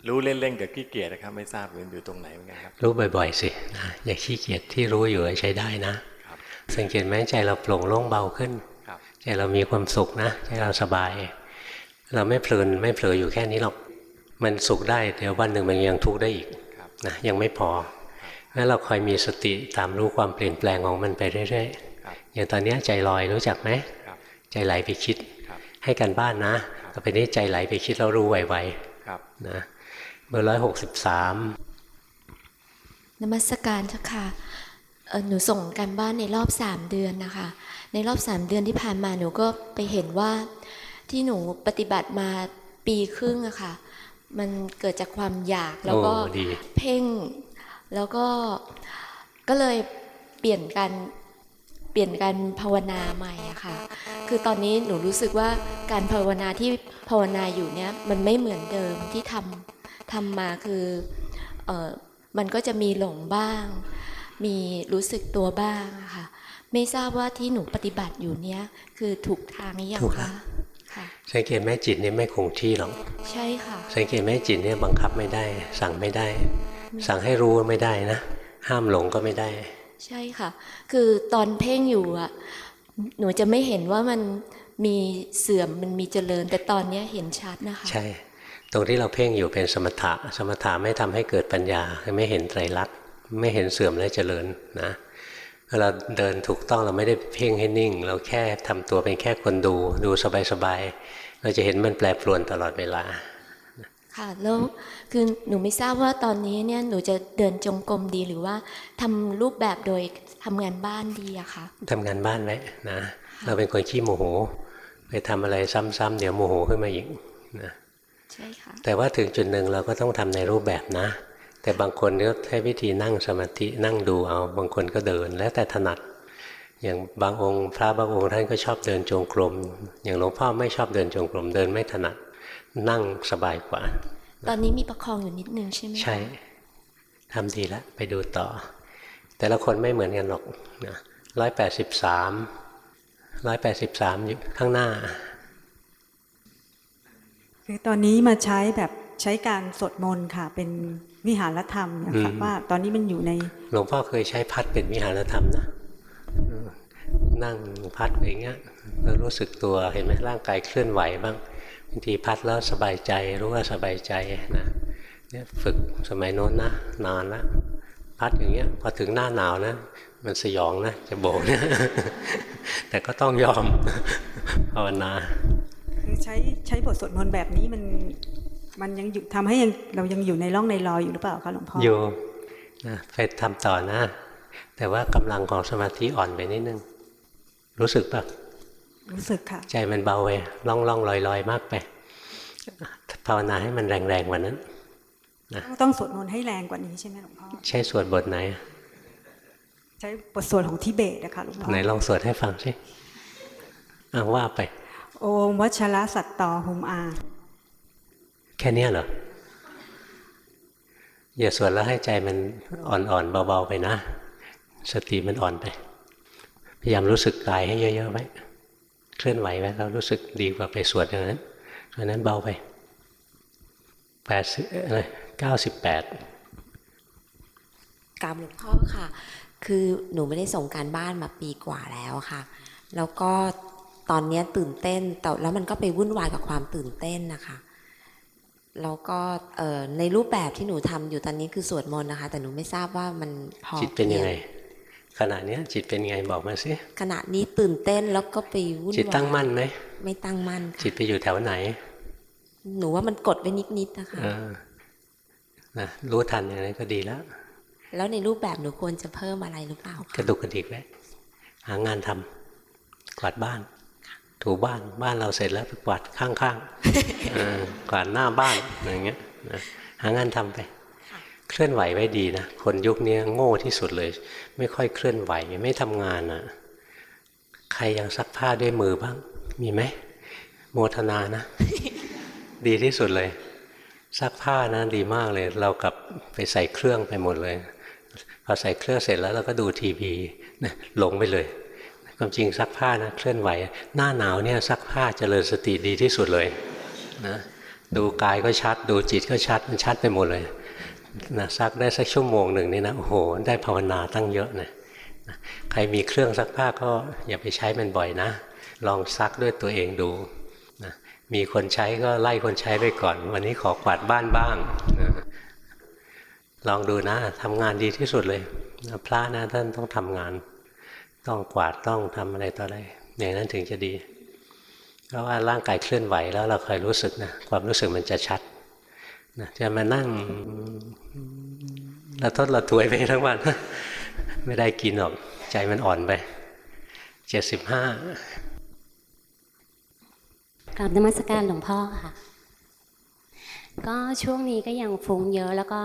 รู้เล่นๆกับขี้เกียจนะครับ ไม่ทราบอยู่อยู่ตรงไหนเหมือนกันครับ รู้บ่อยๆสินะอย่าขี้เกียจที่รู้อยู่ใช้ได้นะ สังเกตไหมใจเราโปร่งโล่งเบาขึ้นครับใจเรามีความสุขนะใจเราสบาย เราไม่เพลินไม่เผลออยู่แค่นี้หรอกมันสุขได้เดี๋ยววันหนึ่งมันยังทุกข์ได้อีกนะยังไม่พองั้นเราคอยมีสติตามรู้ความเปลี่ยนแปลงของมันไปเรื่อยๆอย่างตอนเนี้ยใจลอยรู้จักไหมใจไหลไปคิด ให้กันบ้านนะต่อไปนี้ใจไหลไปคิดแล้วรู้ไวครับๆนะ เบอร์ร้อยหกสิบสามนมัสการเจ้าค่ะเอ่อหนูส่งการบ้านในรอบสามเดือนนะคะ ในรอบสามเดือนที่ผ่านมาหนูก็ไปเห็นว่าที่หนูปฏิบัติมาปีครึ่งอะค่ะ มันเกิดจากความอยากแล้วก็โอ้ดีเพ่ง แล้วก็ก็เลยเปลี่ยนการเปลี่ยนการภาวนาใหม่อะค่ะ คือตอนนี้หนูรู้สึกว่าการภาวนาที่ภาวนาอยู่เนี้ยมันไม่เหมือนเดิมที่ทำ ทำมาคือเออมันก็จะมีหลงบ้าง มีรู้สึกตัวบ้างอะค่ะ ไม่ทราบว่าที่หนูปฏิบัติอยู่เนี้ยคือถูกทางหรือยังถูกครัคะบค่ะสังเกตไหมจิตเนี่ยไม่คงที่หรอก ใช่ค่ะ สังเกตไหมจิตเนี่ยบังคับไม่ได้ สั่งไม่ได้ สั่งให้รู้ไม่ได้นะ ห้ามหลงก็ไม่ได้ ใช่ค่ะ คือตอนเพ่งอยู่อะหนูจะไม่เห็นว่ามันมีเสื่อมมันมีเจริญ แต่ตอนเนี้ยเห็นชัดนะคะ ใช่ ตรงที่เราเพ่งอยู่เป็นสมถะ สมถะไม่ทำให้เกิดปัญญาคือไม่เห็นไตรลักษณ์ไม่เห็นเสื่อมและเจริญนะเวลาเดินถูกต้องเราไม่ได้เพ่งให้นิ่ง เราแค่ทำตัวเป็นแค่คนดู ดูสบายๆเราจะเห็นมันแปรปรวนตลอดเวลา ค่ะแล้วคือหนูไม่ทราบว่าตอนนี้เนี่ยหนูจะเดินจงกรมดีหรือว่าทำรูปแบบโดยทำงานบ้านดีอะค่ะทำงานบ้านไว้นะ เราเป็นคนขี้โมโห ไปทำอะไรซ้ำๆเดี๋ยวโมโหขึ้นมาอีกนะ ใช่ค่ะแต่ว่าถึงจุดหนึ่งเราก็ต้องทำในรูปแบบนะ แต่บางคนก็ใช้วิธีนั่งสมาธินั่งดูเอา บางคนก็เดิน แล้วแต่ถนัด อย่างบางองค์ พระบางองค์ท่านก็ชอบเดินจงกรม อย่างหลวงพ่อไม่ชอบเดินจงกรม เดินไม่ถนัด นั่งสบายกว่า ตอนนี้มีประคองอยู่นิดนึงใช่ไหมคะใช่ทำดีแล้วไปดูต่อ แต่ละคนไม่เหมือนกันหรอกนะร้อยแปดสิบสามร้อยแปดสิบสามอยู่ข้างหน้า คือตอนนี้มาใช้แบบใช้การสวดมนต์ค่ะ เป็นวิหารธรรมนะคะอืมว่าตอนนี้มันอยู่ใน หลวงพ่อเคยใช้พัดเป็นวิหารธรรมนะเออนั่งพัดไปอย่างเงี้ยแล้วรู้สึกตัวเห็นไหมร่างกายเคลื่อนไหวบ้างบางทีพัดแล้วสบายใจรู้ว่าสบายใจนะเนี่ยฝึกสมัยโน้นนะนานแล้วพัดอย่างเงี้ยพอถึงหน้าหนาวนะมันสยองนะจะโบกนะแต่ก็ต้องยอมภาวนา คือใช้ใช้บทสวดมนต์แบบนี้มันมันยังอยู่ทำให้ยังเรายังอยู่ในร่องในรอยอยู่หรือเปล่าคะหลวงพ่ออยู่นะไปทำต่อนะ แต่ว่ากำลังของสมาธิอ่อนไปนิดนึง รู้สึกปะรู้สึกค่ะ ใจมันเบาไปล่องล่องลอยลอยมากไปภาวนาให้มันแรงแรงกว่านั้นต้องสวดมนต์ให้แรงกว่านี้ใช่ไหมหลวงพ่อใช้สวดบทไหน ใช้บทสวดของทิเบตนะคะหลวงพ่อไหนลองสวดให้ฟังสิอ้าวว่าไป โอมวัชระสัตตอหุมอา แค่เนี้ยเหรอ อย่าสวดแล้วให้ใจมันอ่อนๆเบาๆไปนะ สติมันอ่อนไป พยายามรู้สึกกายให้เยอะๆไว้ เคลื่อนไหวไว้แล้วรู้สึกดีกว่าไปสวดอย่างนั้นเพราะนั้นเบาไปแปดสิบอะไรเก้าสิบแปดกรรมหลวงพ่อค่ะ คือหนูไม่ได้ส่งการบ้านมาปีกว่าแล้วค่ะ แล้วก็ ตอนเนี้ยตื่นเต้นแต่แล้วมันก็ไปวุ่นวายกับความตื่นเต้นนะคะแล้วก็เอ่อในรูปแบบที่หนูทำอยู่ตอนนี้คือสวดมนต์นะคะ แต่หนูไม่ทราบว่ามันพอจิตเป็นยังไงพีขณะเนี้ยจิตเป็นยังไงบอกมาสิขณะนี้ตื่นเต้นแล้วก็ไปวุ่นวายจิตตั้งมั่นไหมไม่ตั้งมั่นค่ะจิตไปอยู่แถวไหน หนูว่ามันกดไว้นิดๆนะคะเออนะรู้ทันอย่างนั้นก็ดีแล้ว แล้วในรูปแบบหนูควรจะเพิ่มอะไรหรือเปล่ากระดุกกระดิกไว้หางานทำกวาดบ้าน ถูบ้านบ้านเราเสร็จแล้วไปกวาดข้างๆเออกวาดหน้าบ้านอย่างเงี้ยนะหางานทำไป เคลื่อนไหวไว้ดีนะคนยุคนี้โง่ที่สุดเลย ไม่ค่อยเคลื่อนไหวไม่ทำงานอะ ใครยังซักผ้าด้วยมือบ้าง มีไหมโมทนานะ ดีที่สุดเลยซักผ้านะดีมากเลย เรากลับไปใส่เครื่องไปหมดเลยพอใส่เครื่องเสร็จแล้วเราก็ดูทีวีนะหลงไปเลย ความจริงซักผ้านะเคลื่อนไหว หน้าหนาวเนี่ยซักผ้าเจริญสติดีที่สุดเลยนะดูกายก็ชัด ดูจิตก็ชัดมันชัดไปหมดเลยนะซักได้สักชั่วโมงหนึ่งนี่นะโอ้โห ได้ภาวนาตั้งเยอะนะใครมีเครื่องซักผ้าก็อย่าไปใช้มันบ่อยนะ ลองซักด้วยตัวเองดูนะมีคนใช้ก็ไล่คนใช้ไปก่อน วันนี้ขอกวาดบ้านบ้างนะลองดูนะทำงานดีที่สุดเลยพระนะท่านต้องทำงาน ต้องกวาดต้องทำอะไรต่ออะไรอย่างนั้นถึงจะดี เพราะว่าร่างกายเคลื่อนไหวแล้วเราเคยรู้สึกนะความรู้สึกมันจะชัดนะจะมานั่งละทดละถวยไปทั้งวันไม่ได้กินหรอกใจมันอ่อนไปเจ็ดสิบห้ากราบนมัสการหลวงพ่อค่ะ ก็ช่วงนี้ก็ยังฟุ้งเยอะแล้วก็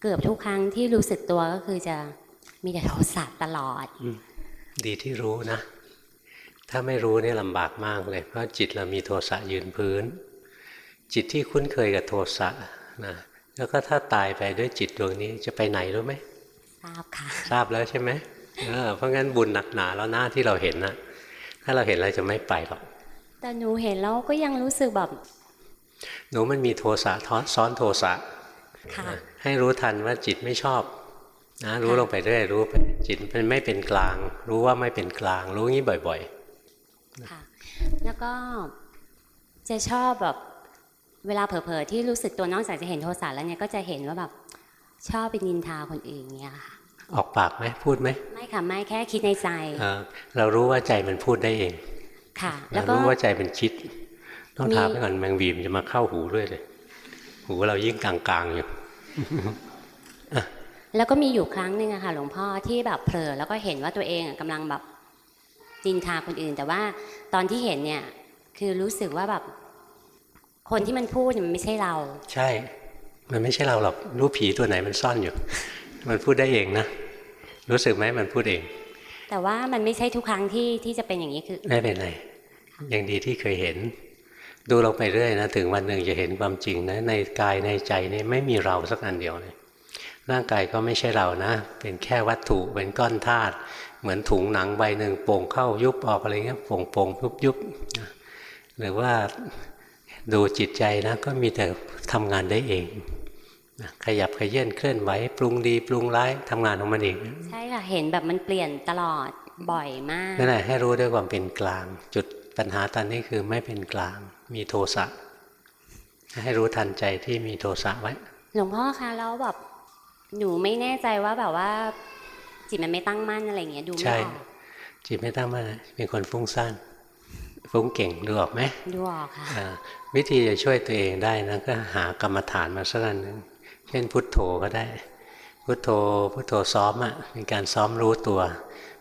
เกือบทุกครั้งที่รู้สึกตัวก็คือจะ มีแต่โทสะตลอด ดีที่รู้นะ ถ้าไม่รู้นี่ลำบากมากเลย เพราะจิตเรามีโทสะยืนพื้น จิตที่คุ้นเคยกับโทสะนะแล้วก็ถ้าตายไปด้วยจิตดวงนี้จะไปไหนรู้ไหมทราบค่ะ ทราบแล้วใช่ไหมเออเพราะงั้นบุญหนักหนาแล้วหน้าที่เราเห็นนะถ้าเราเห็นเราจะไม่ไปหรอกแต่หนูเห็นแล้วก็ยังรู้สึกแบบ หนูมันมีโทสะท้อนซ้อนโทสะค่ะให้รู้ทันว่าจิตไม่ชอบ นะรู้ลงไปเรื่อยรู้ไปจิตมันไม่เป็นกลาง รู้ว่าไม่เป็นกลาง รู้งี้บ่อยค่ะแล้วก็จะชอบแบบเวลาเผลอๆที่รู้สึกตัวนอกจากจะเห็นโทสะแล้วเนี่ยก็จะเห็นว่าแบบชอบไปนินทาคนอื่นเนี่ยค่ะๆออกปากไหมพูดไหมไม่ค่ะไม่แค่คิดในใจเออเรารู้ว่าใจมันพูดได้เอง ค่ะ แล้วเราก็รู้ว่าใจมันคิด ต้องมีถามไปก่อนแมงวีมนจะมาเข้าหูด้วยเลยหูเรายิ่งกลางๆอยู่ แล้วก็มีอยู่ครั้งหนึ่งอะค่ะหลวงพ่อที่แบบเผลอแล้วก็เห็นว่าตัวเองอะกำลังแบบดินทาคนอื่น แต่ว่าตอนที่เห็นเนี่ยคือรู้สึกว่าแบบคนที่มันพูดเนี่ยมันไม่ใช่เรา ใช่ มันไม่ใช่เราหรอกรู้ผีตัวไหนมันซ่อนอยู่ มันพูดได้เองนะรู้สึกไหมมันพูดเอง แต่ว่ามันไม่ใช่ทุกครั้งที่ที่จะเป็นอย่างนี้คือ ไม่เป็นไรยังดีที่เคยเห็น ดูลงไปเรื่อยนะถึงวันหนึ่งจะเห็นความจริงนะในกายในใจนี่ไม่มีเราสักอันเดียวเลย ร่างกายก็ไม่ใช่เรานะ เป็นแค่วัตถุเป็นก้อนธาตุเหมือนถุงหนังใบหนึ่งโป่งเข้ายุบออกอะไรเงี้ยโป่งโป่งยุบยุบนะหรือว่าดูจิตใจนะก็มีแต่ทำงานได้เองนะขยับขยื่นเคลื่อนไหวปรุงดีปรุงร้ายทำงานของมันเองใช่ค่ะเห็นแบบมันเปลี่ยนตลอดบ่อยมากนั่นแหละให้รู้ด้วยความเป็นกลาง จุดปัญหาตอนนี้คือไม่เป็นกลาง มีโทสะให้รู้ทันใจที่มีโทสะไว้ หลวงพ่อคะแล้วแบบ หนูไม่แน่ใจว่าแบบว่า จิตมันไม่ตั้งมั่นอะไรอย่างเงี้ยดูไม่ใช่ออกจิตไม่ตั้งมั่นนะเป็นคนฟุ้งซ่านฟุ้งเก่งดูออกไหมดูออกค่ะอ่าวิธีจะช่วยตัวเองได้นะก็หากรรมฐานมาสักอันหนึ่งเช่นพุทโธก็ได้ พุทโธพุทโธซ้อมอะ่ะเป็นการซ้อมรู้ตัว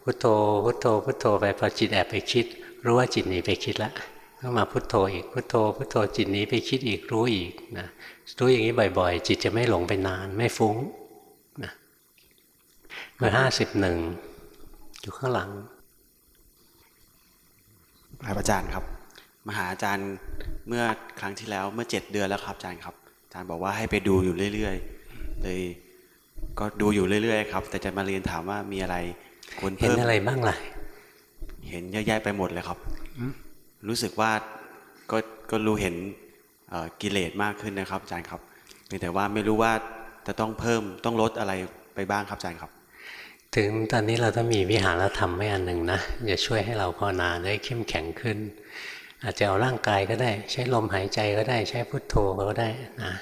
พุทโธพุทโธพุทโธไปพอจิตแอบไปคิด รู้ว่าจิตหนีไปคิดแล้วก็มาพุทโธอีกพุทโธพุทโธจิตหนีไปคิดอีกรู้อีกนะรู้อย่างนี้บ่อย ๆ จิตจะไม่หลงไปนานไม่ฟุ้งนะ เบอร์ห้าสิบหนึ่งอยู่ข้างหลังครับอาจารย์ครับมาหาอาจารย์เมื่อครั้งที่แล้วเมื่อเจ็ดเดือนแล้วครับอาจารย์ครับ อาจารย์บอกว่าให้ไปดูอยู่เรื่อยๆ เลยก็ดูอยู่เรื่อยๆครับ แต่จะมาเรียนถามว่ามีอะไรควรเห็นเพิ่มอะไรบ้างล่ะเห็นเยอะแยะไปหมดเลยครับอืมรู้สึกว่าก็ก็รู้เห็นเอ่อกิเลสมากขึ้นนะครับอาจารย์ครับเพียงแต่ว่าไม่รู้ว่าจะต้องเพิ่มต้องลดอะไรไปบ้างครับอาจารย์ครับ ถึงตอนนี้เราต้องมีวิหารธรรมไว้อันหนึ่งนะจะช่วยให้เราภาวนาได้เข้มแข็งขึ้น อาจจะเอาร่างกายก็ได้ ใช้ลมหายใจก็ได้ ใช้พุทโธก็ได้นะ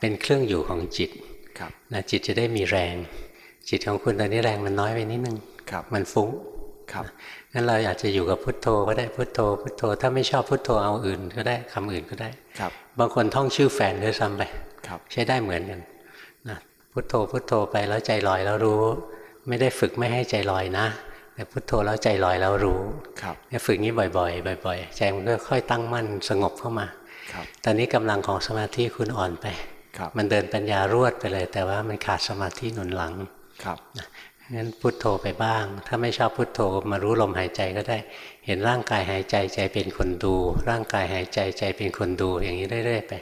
เป็นเครื่องอยู่ของจิตครับนะจิตจะได้มีแรง จิตของคุณตอนนี้แรงมันน้อยไปนิดนึงครับมันฟุ้งครับงั้นเราอยากจะอยู่กับพุทโธก็ได้พุทโธ พุทโธ ถ้าไม่ชอบพุทโธเอาอื่นก็ได้คำอื่นก็ได้ครับ บางคนท่องชื่อแฟนด้วยซ้ำไปครับใช้ได้เหมือนกันพุทโธพุทโธไปแล้วใจลอยแล้วรู้ ไม่ได้ฝึกไม่ให้ใจลอยนะแต่พุทโธแล้วใจลอยแล้วรู้ครับเนี่ยฝึกนี้บ่อยๆบ่อย ๆ ใจมันค่อยๆตั้งมั่นสงบเข้ามาครับตอนนี้กำลังของสมาธิคุณอ่อนไปครับมันเดินปัญญารวดไปเลย แต่ว่ามันขาดสมาธิหนุนหลังครับงั้นพุทโธไปบ้าง ถ้าไม่ชอบพุทโธมารู้ลมหายใจก็ได้ เห็นร่างกายหายใจใจเป็นคนดู ร่างกายหายใจใจเป็นคนดูอย่างนี้เรื่อยๆไป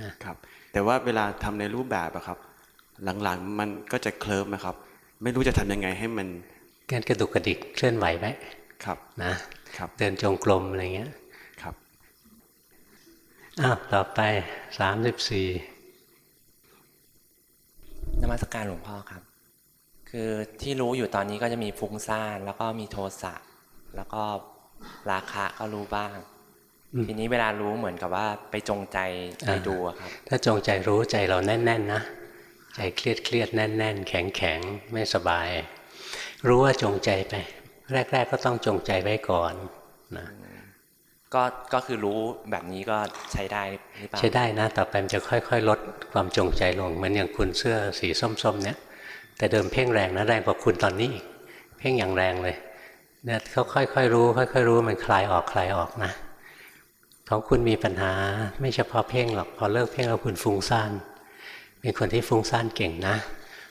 นะครับ แต่ว่าเวลาทำในรูปแบบอะครับ หลังๆมันก็จะเคลิ้มนะครับ ไม่รู้จะทำยังไงให้มันงั้นกระดุกกระดิกเคลื่อนไหวไว้ครับนะครับเดินจงกรมอะไรเงี้ยครับอ้าวต่อไปสามสิบสี่นมัสการหลวงพ่อครับ คือที่รู้อยู่ตอนนี้ก็จะมีฟุ้งซ่านแล้วก็มีโทสะแล้วก็ราคะก็รู้บ้าง ทีนี้เวลารู้เหมือนกับว่าไปจงใจไปดูอะครับ ถ้าจงใจรู้ใจเราแน่น ๆ นะ ใจเครียดเครียดๆแน่นๆแข็งแข็งๆไม่สบาย รู้ว่าจงใจไป แรก ๆ ก็ต้องจงใจไว้ก่อนนะก็ก็คือรู้แบบนี้ก็ใช้ได้หรือเปล่าใช้ได้นะต่อไปมันจะค่อย ๆ ลดความจงใจลงเหมือนอย่างคุณเสื้อสีส้มๆ เนี่ย แต่เดิมเพ่งแรงนะแรงกว่าคุณตอนนี้อีกเพ่งอย่างแรงเลยเนี่ยเขาค่อยๆรู้ ค่อยๆรู้มันคลายออกคลายออกนะของคุณมีปัญหาไม่เฉพาะเพ่งหรอกพอเลิกเพ่งแล้วคุณฟุ้งซ่าน เป็นคนที่ฟุ้งซ่านเก่งนะ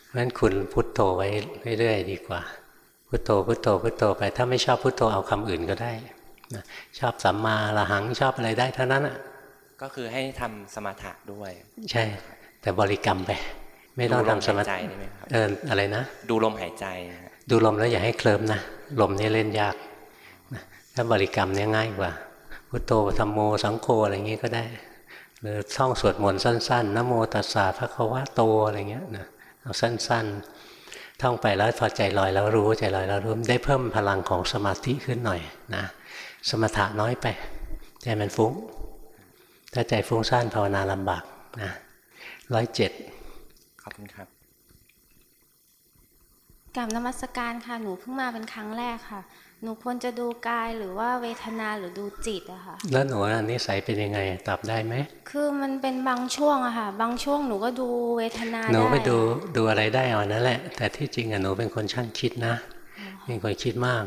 เพราะฉะนั้นคุณพุทโธไว้เรื่อยๆดีกว่า พุทโธพุทโธพุทโธไป ถ้าไม่ชอบพุทโธเอาคำอื่นก็ได้นะชอบสัมมาละหังชอบอะไรได้เท่านั้นอะก็คือให้ทำสมถะด้วย ใช่ แต่บริกรรมไป ไม่ต้องทำสมาดูลมหายใจธิได้ไหมครับเอออะไรนะ ดูลมหายใจนะฮะดูลมแล้วอย่าให้เคลิ้มนะลมนี่เล่นยากนะถ้าบริกรรมเนี่ยง่ายกว่าพุทโธธรรมโมสังโฆอะไรอย่างงี้ก็ได้ หรือท่องสวดมนต์สั้นๆนะโมตัสสะภะคะวะโตอะไรเงี้ยนะเอาสั้นๆ ท่องไปแล้วพอใจลอยแล้วรู้ใจลอยแล้วรู้ได้เพิ่มพลังของสมาธิขึ้นหน่อยนะสมถะน้อยไป ใจมันฟุ้ง ถ้าใจฟุ้งซ่านภาวนาลำบากนะร้อยเจ็ดขอบคุณครับกับนมัสการค่ะหนูเพิ่งมาเป็นครั้งแรกค่ะ หนูควรจะดูกายหรือว่าเวทนาหรือดูจิตอะค่ะ แล้วหนูน่ะนิสัยเป็นยังไงตอบได้ไหม คือมันเป็นบางช่วงอะค่ะ บางช่วงหนูก็ดูเวทนาหนูได้ไปดูดูอะไรได้เอานั่นแหละ แต่ที่จริงอะหนูเป็นคนช่างคิดนะ เป็นคนคิดมาก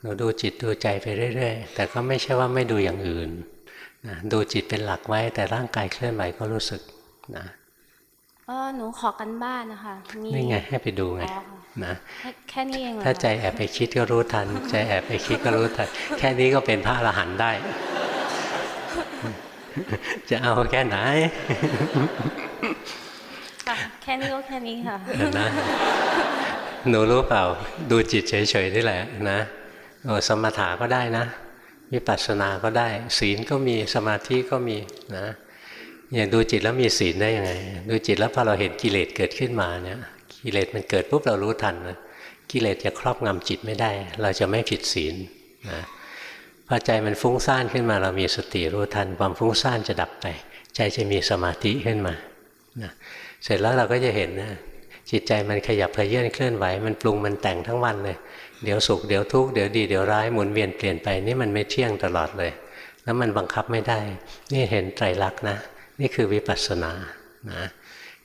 หนูดูจิตดูใจไปเรื่อย ๆ แต่ก็ไม่ใช่ว่าไม่ดูอย่างอื่นนะดูจิตเป็นหลักไว้ แต่ร่างกายเคลื่อนไหวก็รู้สึกนะเออหนูขอกันบ้านนะคะมีนี่ไงให้ไปดูไงอ๋อค่ะ นะแค่แค่นี้เองเหรอถ้าใจคะแอบไปคิดก็รู้ทัน ใจแอบไปคิดก็รู้ทัน แค่นี้ก็เป็นพระอรหันต์ได้ จะเอาแค่ไหนค่ะแค่นี้ก็แค่นี้ค่ะเห็นนะหนูรู้เปล่า ดูจิตเฉยๆนี่แหละนะโอ้สมถะก็ได้นะวิปัสสนาก็ได้ ศีลก็มีสมาธิก็มีนะอย่างดูจิตแล้วมีศีลได้ยังไง ดูจิตแล้วพอเราเห็นกิเลสเกิดขึ้นมาเนี่ย กิเลสมันเกิดปุ๊บเรารู้ทันนะกิเลสจะครอบงำจิตไม่ได้ เราจะไม่ผิดศีลนะพอใจมันฟุ้งซ่านขึ้นมา เรามีสติรู้ทันความฟุ้งซ่านจะดับไป ใจจะมีสมาธิขึ้นมานะเสร็จแล้วเราก็จะเห็นนะจิตใจมันขยับเขยื่อนเคลื่อนไหวมันปรุงมันแต่งทั้งวันเลยเดี๋ยวสุขเดี๋ยวทุกข์เดี๋ยวดีเดี๋ยวร้ายหมุนเวียนเปลี่ยนไปนี่มันไม่เที่ยงตลอดเลย แล้วมันบังคับไม่ได้ นี่เห็นไตรลักษณ์นะ นี่คือวิปัสสนานะ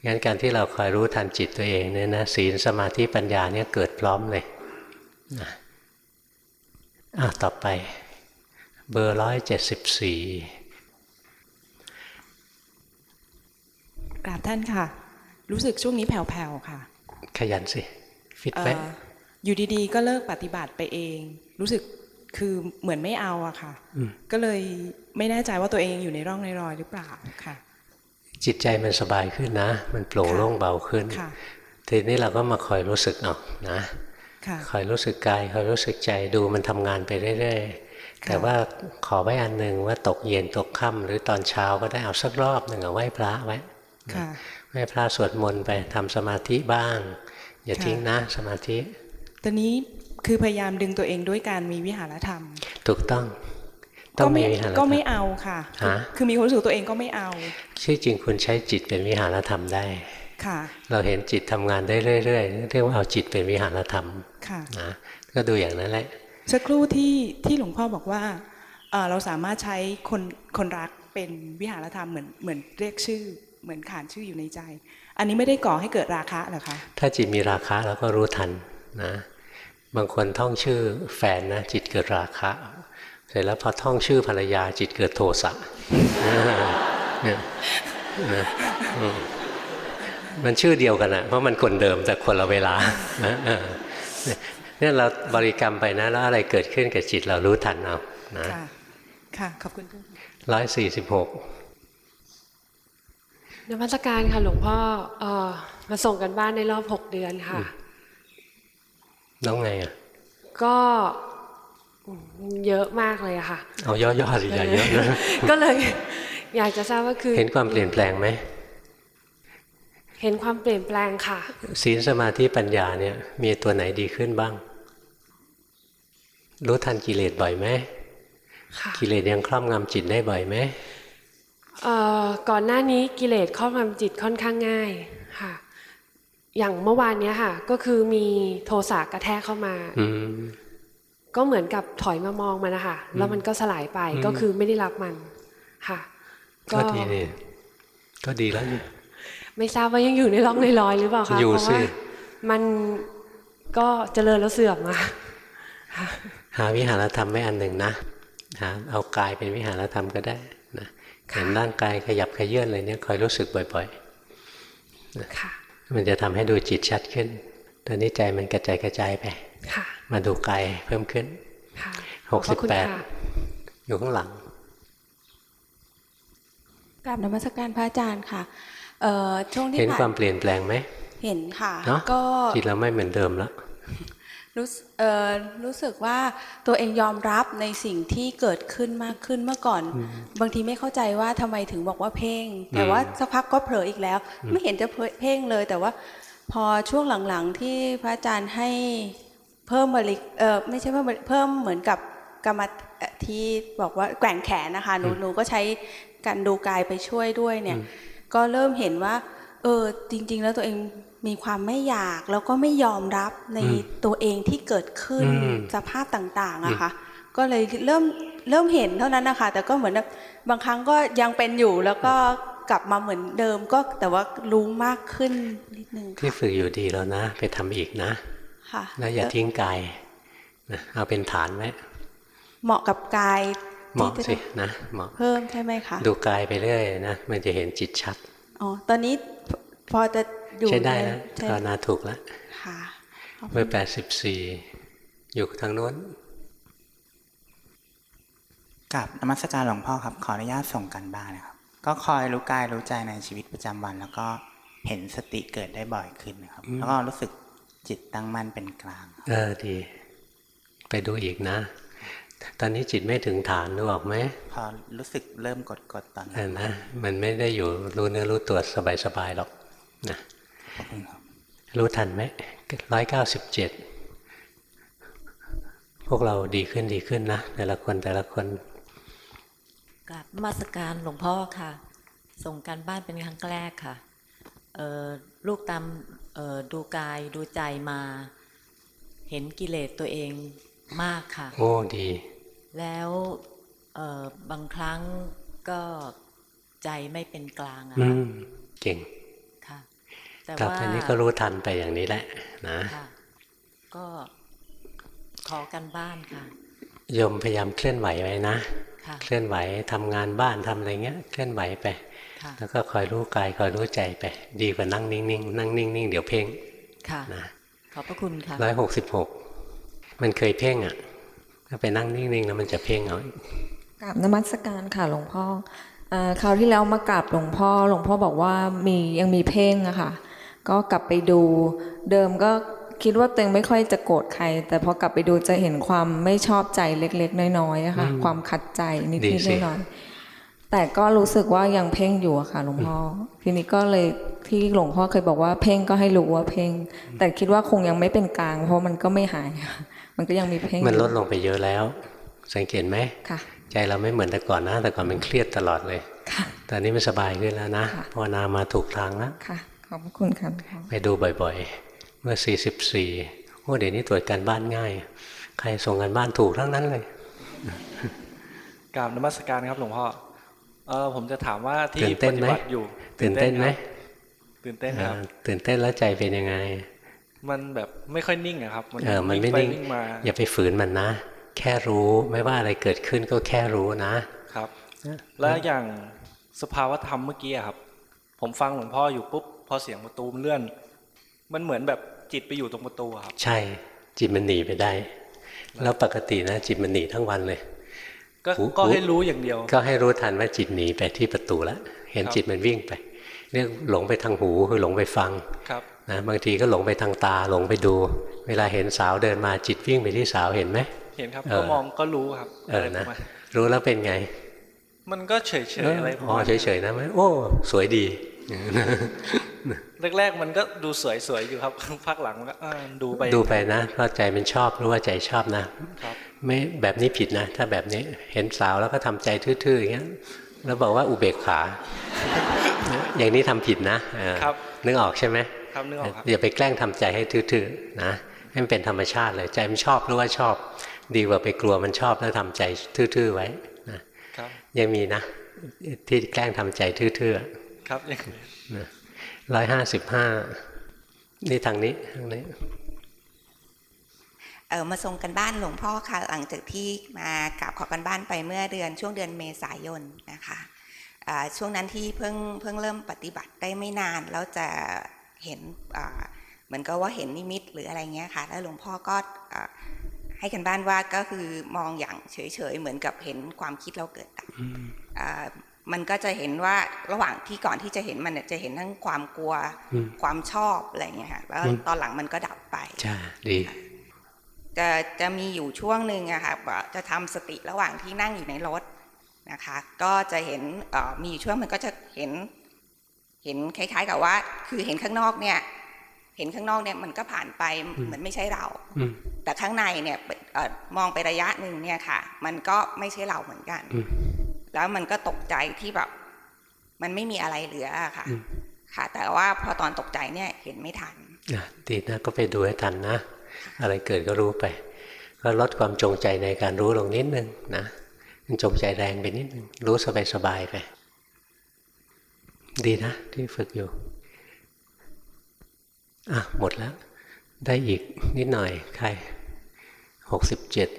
งั้นการที่เราคอยรู้ทันจิตตัวเองเนี่ยนะศีลสมาธิปัญญาเนี่ยเกิดพร้อมเลยนะอะต่อไป เบอร์ร้อยเจ็ดสิบสี่กราบท่านค่ะ รู้สึกช่วงนี้แผ่วๆค่ะ ขยันสิ ฟิตเอ่ไว้ออยู่ดีๆ ก็เลิกปฏิบัติไปเอง รู้สึกคือเหมือนไม่เอาอะค่ะอืมก็เลยไม่แน่ใจว่าตัวเองยังอยู่ในร่องในรอยหรือเปล่าค่ะ จิตใจมันสบายขึ้นนะ มันโปร่งโล่งเบาขึ้นค่ะทีนี้เราก็มาคอยรู้สึกเอานะค่ะคอยรู้สึกกายคอยรู้สึกใจดูมันทำงานไปเรื่อยๆแต่ว่าขอไว้อันหนึ่งว่าตกเย็นตกค่ำหรือตอนเช้าก็ได้เอาสักรอบหนึ่งเอาไหว้พระไว้ค่ะไหว้พระสวดมนต์ไปทำสมาธิบ้าง อย่าค่ะทิ้งนะสมาธิ ตอนนี้คือพยายามดึงตัวเองด้วยการมีวิหารธรรม ถูกต้อง ต้อก็งมีไม่วิหารธรก็รมไม่เอาค่ะคือฮะคือมีความรู้สึกตัวเองก็ไม่เอาที่จริงคุณใช้จิตเป็นวิหารธรรมได้ค่ะ เราเห็นจิตทำงานได้เรื่อยๆเรียกว่าเอาจิตเป็นวิหารธรรมค่ะนะก็ดูอย่างนั้นแหละสักครู่ที่ที่หลวงพ่อบอกว่าเอ่อเราสามารถใช้คนคนรักเป็นวิหารธรรมเหมือนเหมือนเรียกชื่อเหมือนขานชื่ออยู่ในใจ อันนี้ไม่ได้ก่อให้เกิดราคะเหรอคะถ้าจิตมีราคะเราก็รู้ทันนะ บางคนท่องชื่อแฟนนะจิตเกิดราคะ เสร็จแล้วพอท่องชื่อภรรยาจิตเกิดโทสะเนี่ยนะอืมมันชื่อเดียวกันนะเพราะมันคนเดิมแต่คนละเวลานะเออเนี่ยเราบริกรรมไปนะแล้วอะไรเกิดขึ้นกับจิตเรารู้ทันเอานะค่ะค่ะขอบคุณร้อยสี่สิบหกนมัสการค่ะหลวงพ่อเออมาส่งกันบ้านในรอบหกเดือนค่ะ แล้วไงอะ ก็ เยอะมากเลยอะค่ะ เอาย่อๆสิอย่าเยอะนะก็เลย อยากจะทราบว่าคือ เห็นความเปลี่ยนแปลงไหม เห็นความเปลี่ยนแปลงค่ะ ศีลสมาธิปัญญาเนี่ย มีตัวไหนดีขึ้นบ้าง รู้ทันกิเลสบ่อยไหมค่ะกิเลสยังครอบงำจิตได้บ่อยไหมเอ่อก่อนหน้านี้กิเลสครอบงำจิตค่อนข้างง่ายค่ะ อย่างเมื่อวานเนี้ยค่ะ ก็คือมีโทสะกระแทกเข้ามาอืม ก็เหมือนกับถอยมามองมันนะคะแล้วมันก็สลายไปอืมก็คือไม่ได้รับมันค่ะ ก็ดีนี่ก็ดีแล้วนี่ไม่ทราบว่ายังอยู่ในร่องในรอยหรือเปล่าคะอยู่เพราะสิว่ามันก็เจริญแล้วเสื่อมอะหาวิหารธรรมไม่อันหนึ่งนะหาเอากายเป็นวิหารธรรมก็ได้นะเห็นร่างกายขยับขยื่นอะไรเนี่ยคอยรู้สึกบ่อยๆนะค่ะมันจะทำให้ดูจิตชัดขึ้น ตอนนี้ใจมันกระจายกระจายไปค่ะมาดูกายเพิ่มขึ้นค่ะหกสิบขอบคุณแปดค่ะอยู่ข้างหลังกราบนมัสการพระอาจารย์ค่ะเอ่อช่วงที่เห็นผ่าความเปลี่ยนแปลงไหมเห็นค่ะเนาะก็จิตเราไม่เหมือนเดิมแล้วรู้สึกเอ่อรู้สึกว่าตัวเองยอมรับในสิ่งที่เกิดขึ้นมากขึ้นเมื่อก่อน บางทีไม่เข้าใจว่าทำไมถึงบอกว่าเพ่ง แต่ว่าสักพักก็เผลออีกแล้วอืมไม่เห็นจะเพ่งเลย แต่ว่าพอช่วงหลังๆที่พระอาจารย์ให้ เพิ่มบริเออไม่ใช่เพิ่มบริเพิ่มเหมือนกับกรรมฐเอ่อที่บอกว่าแกว่งแขนนะคะหนูหนูก็ใช้การดูกายไปช่วยด้วยเนี่ย ก็เริ่มเห็นว่า เออจริง ๆ แล้วตัวเองมีความไม่อยากแล้วก็ไม่ยอมรับในอืมตัวเองที่เกิดขึ้นอืมสภาพต่างๆอะค่ะก็เลยเริ่มเริ่มเห็นเท่านั้นนะคะแต่ก็เหมือนแบบบางครั้งก็ยังเป็นอยู่แล้วก็กลับมาเหมือนเดิมก็แต่ว่ารู้มากขึ้นนิดนึงที่ฝึกอยู่ดีแล้วนะ ไปทำอีกนะ ค่ะแล้วอย่าทิ้งกายนะเอาเป็นฐานไว้เหมาะกับกายเหมาะที่สิจะนะเหมาะเพิ่มใช่ไหมคะดูกายไปเรื่อยนะมันจะเห็นจิตชัดอ๋อตอนนี้พอจะอยู่ใช้ได้ในแล้วใช่ภาวนาถูกแล้วค่ะเบอร์แปดสิบสี่อยู่ทางโน้นกับนมัสการหลวงพ่อครับ ขออนุญาตส่งกันบ้านนะครับ ก็คอยรู้กายรู้ใจในชีวิตประจำวัน แล้วก็เห็นสติเกิดได้บ่อยขึ้นนะครับอืมแล้วก็รู้สึก จิตตั้งมั่นเป็นกลาง เออดี ไปดูอีกนะ ตอนนี้จิตไม่ถึงฐานนึกออกไหมพอรู้สึกเริ่มกดกดๆตอนเอนั้อนนะมันไม่ได้อยู่รู้เนื้อรู้ตัวสบายๆหรอกนะขอบคุณครับรู้ทันไหมร้อยเก้าสิบเจ็ดพวกเราดีขึ้นดีขึ้นนะ แต่ละคนแต่ละคนกราบนมาสการหลวงพ่อค่ะ ส่งการบ้านเป็นครั้งแรกค่ะเอ่อลูกตามเอ่อ ดูกายดูใจมา เห็นกิเลสตัวเองมากค่ะ โอ้ดี แล้วเอ่อบางครั้งก็ใจไม่เป็นกลางอะอืค่ะมเก่งค่ะแต่ต่อว่าไปนี้ก็รู้ทันไปอย่างนี้แหละนะค่ะก็ขอกันบ้านค่ะโยมพยายามเคลื่อนไหวไว้นะค่ะเคลื่อนไหวทำงานบ้านทำอะไรเงี้ย เคลื่อนไหวไปค่ะ แล้วก็คอยรู้กายคอยรู้ใจไป ดีกว่านั่งนิ่งๆนั่งนิ่งๆเดี๋ยวเพ่งค่ะนะขอบพระคุณค่ะร้อยหกสิบหกมันเคยเพ่งอะถ้าไปนั่งนิ่งๆแล้วมันจะเพ่งเอากราบนมัสการค่ะหลวงพ่อเอ่อคราวที่แล้วมากราบหลวงพ่อ หลวงพ่อบอกว่ามียังมีเพ่งอะค่ะ ก็กลับไปดูเดิมก็คิดว่าตัวเองไม่ค่อยจะโกรธใคร แต่พอกลับไปดูจะเห็นความไม่ชอบใจเล็ก ๆ น้อยๆอะค่ะอืมความขัดใจนิดีดสิๆน้อยๆ แต่ก็รู้สึกว่ายังเพ่งอยู่อะค่ะหลวงพ่ออทีนี้ก็เลยที่หลวงพ่อเคยบอกว่าเพ่งก็ให้รู้ว่าเพ่ง แต่คิดว่าคงยังไม่เป็นกลาง เพราะมันก็ไม่หายค่ะมันก็ยังมีเพ่งมันอยู่ลดลงไปเยอะแล้ว สังเกตไหมค่ะ ใจเราไม่เหมือนแต่ก่อนนะ แต่ก่อนมันเครียดตลอดเลยค่ะตอนนี้มันสบายขึ้นแล้วนะภาวนามาถูกทางแล้วค่ะขอบพระคุณค่ะหลวงพ่อไปดูบ่อยๆ เมื่อ 44โอ้เดี๋ยวนี้ตรวจการบ้านง่าย ใครส่งกันบ้านถูกทั้งนั้นเลยกราบนมัสการครับหลวงพ่อ เออผมจะถามว่าที่ตื่นเต้นปไหมฏิบัติอยู่ ตื่นเต้นไหมครับตื่นเต้นครับอ่าตื่นเต้นแล้วใจเป็นยังไง มันแบบไม่ค่อยนิ่งอะครับเออมันไม่ปนิ่งวิ่งมาอย่าไปฝืนมันนะ แค่รู้ไม่ว่าอะไรเกิดขึ้นก็แค่รู้นะครับ แล้วอย่างสภาวธรรมเมื่อกี้อะครับ ผมฟังหลวงพ่ออยู่ปุ๊บพอเสียงประตูมันเลื่อน มันเหมือนแบบจิตไปอยู่ตรงประตูอะครับ ใช่จิตมันหนีไปได้ แล้วปกตินะจิตมันหนีทั้งวันเลย ก็หูก็หูให้รู้อย่างเดียว ก็ให้รู้ทันว่าจิตหนีไปที่ประตูแล้วเห็นครับจิตมันวิ่งไปเรียกหลงไปทางหูคือหลงไปฟังครับนะบางทีก็หลงไปทางตาหลงไปดู เวลาเห็นสาวเดินมาจิตวิ่งไปที่สาวเห็นไหมเห็นครับเอก็อมองก็รู้ครับ เออไรปนะระมาณรู้แล้วเป็นไง มันก็เฉยเฉยๆอะไรประอ๋อมาณเฉยๆนะไหมโอ้ สวยดี แรกๆมันก็ดูสวยๆอยู่ครับพักหลังมันก็เออดูไปดูไปนะเพราะใจมันชอบรู้ว่าใจชอบนะครับไม่แบบนี้ผิดนะ ถ้าแบบนี้เห็นสาวแล้วก็ทำใจทื่อๆอย่างเงี้ยแล้วบอกว่าอุเบกขา อย่างนี้ทำผิดนะเออครับนึกออกใช่ไหมครับนึกออกครับอย่าไปแกล้งทำใจให้ทื่อๆนะให้มันเป็นธรรมชาติเลยใจมันชอบรู้ว่าชอบ ดีกว่าไปกลัวมันชอบแล้วทำใจทื่อๆไว้นะครับยังมีนะที่แกล้งทำใจทื่อๆครับอย่าง ร้อยห้าสิบห้านี่ทางนี้ทางนี้เออมาส่งกันบ้านหลวงพ่อค่ะหลังจากที่มากราบขอกันบ้านไปเมื่อเดือนช่วงเดือนเมษายนนะคะอ่าช่วงนั้นที่เพิ่งเพิ่งเริ่มปฏิบัติได้ไม่นานแล้วจะเห็นอ่าเหมือนกับว่าเห็นนิมิตหรืออะไรเงี้ยค่ะ แล้วหลวงพ่อก็อ่าให้กันบ้านว่าก็คือมองอย่างเฉยๆเหมือนกับเห็นความคิดเราเกิดดับอ่า มันก็จะเห็นว่าระหว่างที่ก่อนที่จะเห็นมันเนี่ยจะเห็นทั้งความกลัวอืมความชอบอะไรเงี้ยค่ะแล้วอืมตอนหลังมันก็ดับไปใช่ดีจะจะมีอยู่ช่วงหนึ่งอะค่ะว่าจะทำสติระหว่างที่นั่งอยู่ในรถนะคะ ก็จะเห็นเอ่อมีอยู่ช่วงมันก็จะเห็น เห็นคล้าย ๆ กับว่า คือเห็นข้างนอกเนี่ย เห็นข้างนอกเนี่ยมันก็ผ่านไปเหมือนไม่ใช่เราอืมแต่ข้างในเนี่ยเอ่อมองไประยะหนึ่งเนี่ยค่ะ มันก็ไม่ใช่เราเหมือนกันอืม แล้วมันก็ตกใจที่แบบ มันไม่มีอะไรเหลืออะค่ะอืมค่ะ แต่ว่าพอตอนตกใจเนี่ยเห็นไม่ทันอะดีนะก็ไปดูให้ทันนะ อะไรเกิดก็รู้ไป ก็ลดความจงใจในการรู้ลงนิดนึงนะมันจงใจแรงไปนิดนึงรู้สบายๆไป ดีนะ ที่ฝึกอยู่อะหมดแล้ว ได้อีกนิดหน่อยใครหกสิบเจ็ด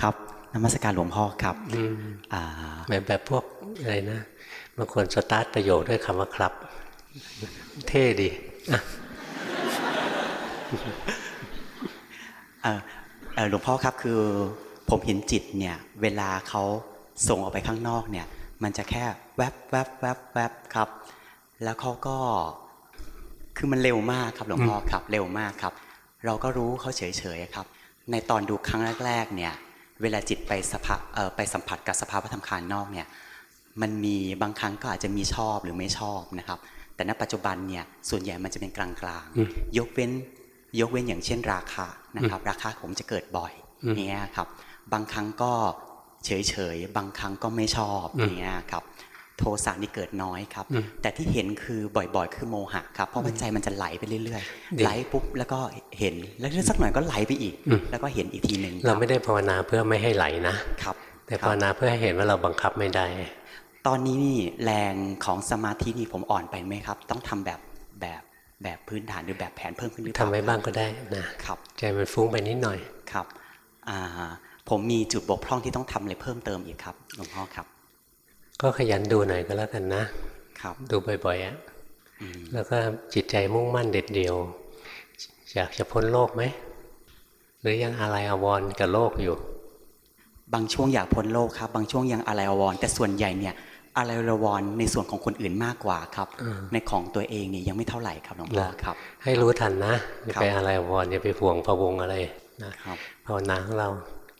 ครับ นมัสการหลวงพ่อครับอ่าแบบแบบพวกอะไรนะบางคนสตาร์ทประโยคด้วยคำว่าครับ เท่ดีอะเอ่อเอ่อหลวงพ่อครับคือผมเห็นจิตเนี่ย เวลาเขาส่งออกไปข้างนอกเนี่ย มันจะแค่แวบแวบแวบแวบครับ แล้วเขาก็คือมันเร็วมากครับหลวงพ่อครับ เร็วมากครับ เราก็รู้เขาเฉยๆครับ ในตอนดูครั้งแรก ๆ เนี่ย เวลาจิตไปสภาเอ่อไปสัมผัสกับสภาวะธรรมคานนอกเนี่ยมันมีบางครั้งก็อาจจะมีชอบหรือไม่ชอบนะครับ แต่ณปัจจุบันเนี่ยส่วนใหญ่มันจะเป็นกลางอืมๆยกเว้นยกเว้นอย่างเช่นราคานะครับ ราคาผมจะเกิดบ่อยอืมเนี่ยครับ บางครั้งก็เฉยๆบางครั้งก็ไม่ชอบอืมเนี่ยครับ โทสะนี่เกิดน้อยครับอืมแต่ที่เห็นคือบ่อยๆ คือโมหะครับ เพราะว่าใจมันจะไหลไปเรื่อยดีๆไหลปุ๊บแล้วก็เห็น แล้วสักหน่อยก็ไหลไปอีกอืมแล้วก็เห็นอีกทีหนึ่งเราไม่ได้ภาวนาเพื่อไม่ให้ไหลนะครับ แต่ภาวนาเพื่อให้เห็นว่าเราบังคับไม่ได้ ตอนนี้นี่แรงของสมาธินี่ผมอ่อนไปไหมครับ ต้องทำแบบแบบแบบพื้นฐานหรือแบบแผนเพิ่มขึ้นหรือเปทำล่าไว้บ้างก็ได้นะครับใจมันฟุ้งไปนิดหน่อยครับอ่าผมมีจุดบกพร่องที่ต้องทำอะไรเพิ่มเติมอีกครับหลวงพ่อครับ ก็ขยันดูหน่อยก็แล้วกันนะครับ ดูบ่อยๆอะแล้วก็จิตใจมุ่งมั่นเด็ดเดียวอยากจะพ้นโลกไหมหรือยังอะไรอาวรณ์กับโลกอยู่ บางช่วงอยากพ้นโลกครับ บางช่วงยังอะไรอาวรณ์แต่ส่วนใหญ่เนี่ยอะไรอาวรณ์ในส่วนของคนอื่นมากกว่าครับอืมในของตัวเองเนี่ยยังไม่เท่าไหร่ครับหลวงพ่อครับ ให้รู้ทันนะอย่าครับไปอะไรอาวรณ์อย่าไปห่วงพะวงอะไรนะครับภาวนาของเรา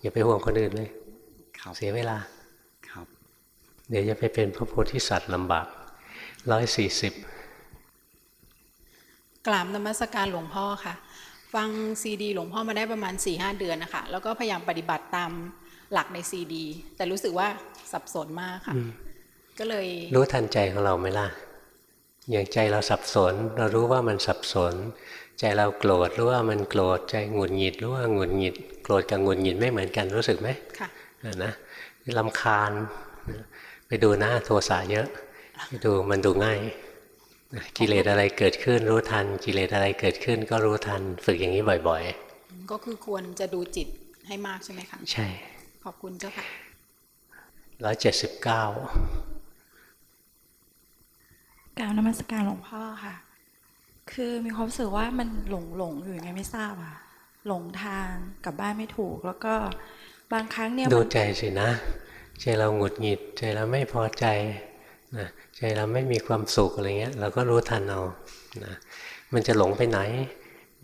อย่าไปห่วงคนอื่นเลยครับเสียเวลาครับ เดี๋ยวจะไปเป็นพระโพธิสัตว์ลำบากร้อยสี่สิบกราบนมัสการหลวงพ่อค่ะ ฟังซีดี หลวงพ่อมาได้ประมาณ4ีหเดือนนะคะแล้วก็พยายามปฏิบัติตามหลักในซีดี แต่รู้สึกว่าสับสนมากค่ะ ก็เลยรู้ทันใจของเราไหมล่ะอย่างใจเราสับสน เรารู้ว่ามันสับสน ใจเราโกรธรู้ว่ามันโกรธใจหงุดหงิดรู้ว่าหงุดหงิด โกรธกับหงุดหงิดไม่เหมือนกันรู้สึกไหมค่ะอะนะลำคาญ ไปดูนะโทสะเยอะดูมันดูง่ายนะกิเลสอะไรเกิดขึ้นรู้ทัน กิเลสอะไรเกิดขึ้นก็รู้ทัน ฝึกอย่างนี้บ่อยก็คือควรจะดูจิตให้มากใช่ไหมคะๆใช่ ขอบคุณเจ้าค่ะร้อยเจ็ดสิบเก้ากล่าวนมัสการหลวงพ่อค่ะ คือมีความรู้สึกว่ามันหลงหลงอยู่ยังไงไม่ทราบอะ หลงทางกลับบ้านไม่ถูก แล้วก็บางครั้งเนี่ยดูมันใจสินะ ใจเราหงุดหงิด ใจเราไม่พอใจนะใจเราไม่มีความสุขอะไรเงี้ย เราก็รู้ทันเอานะมันจะหลงไปไหน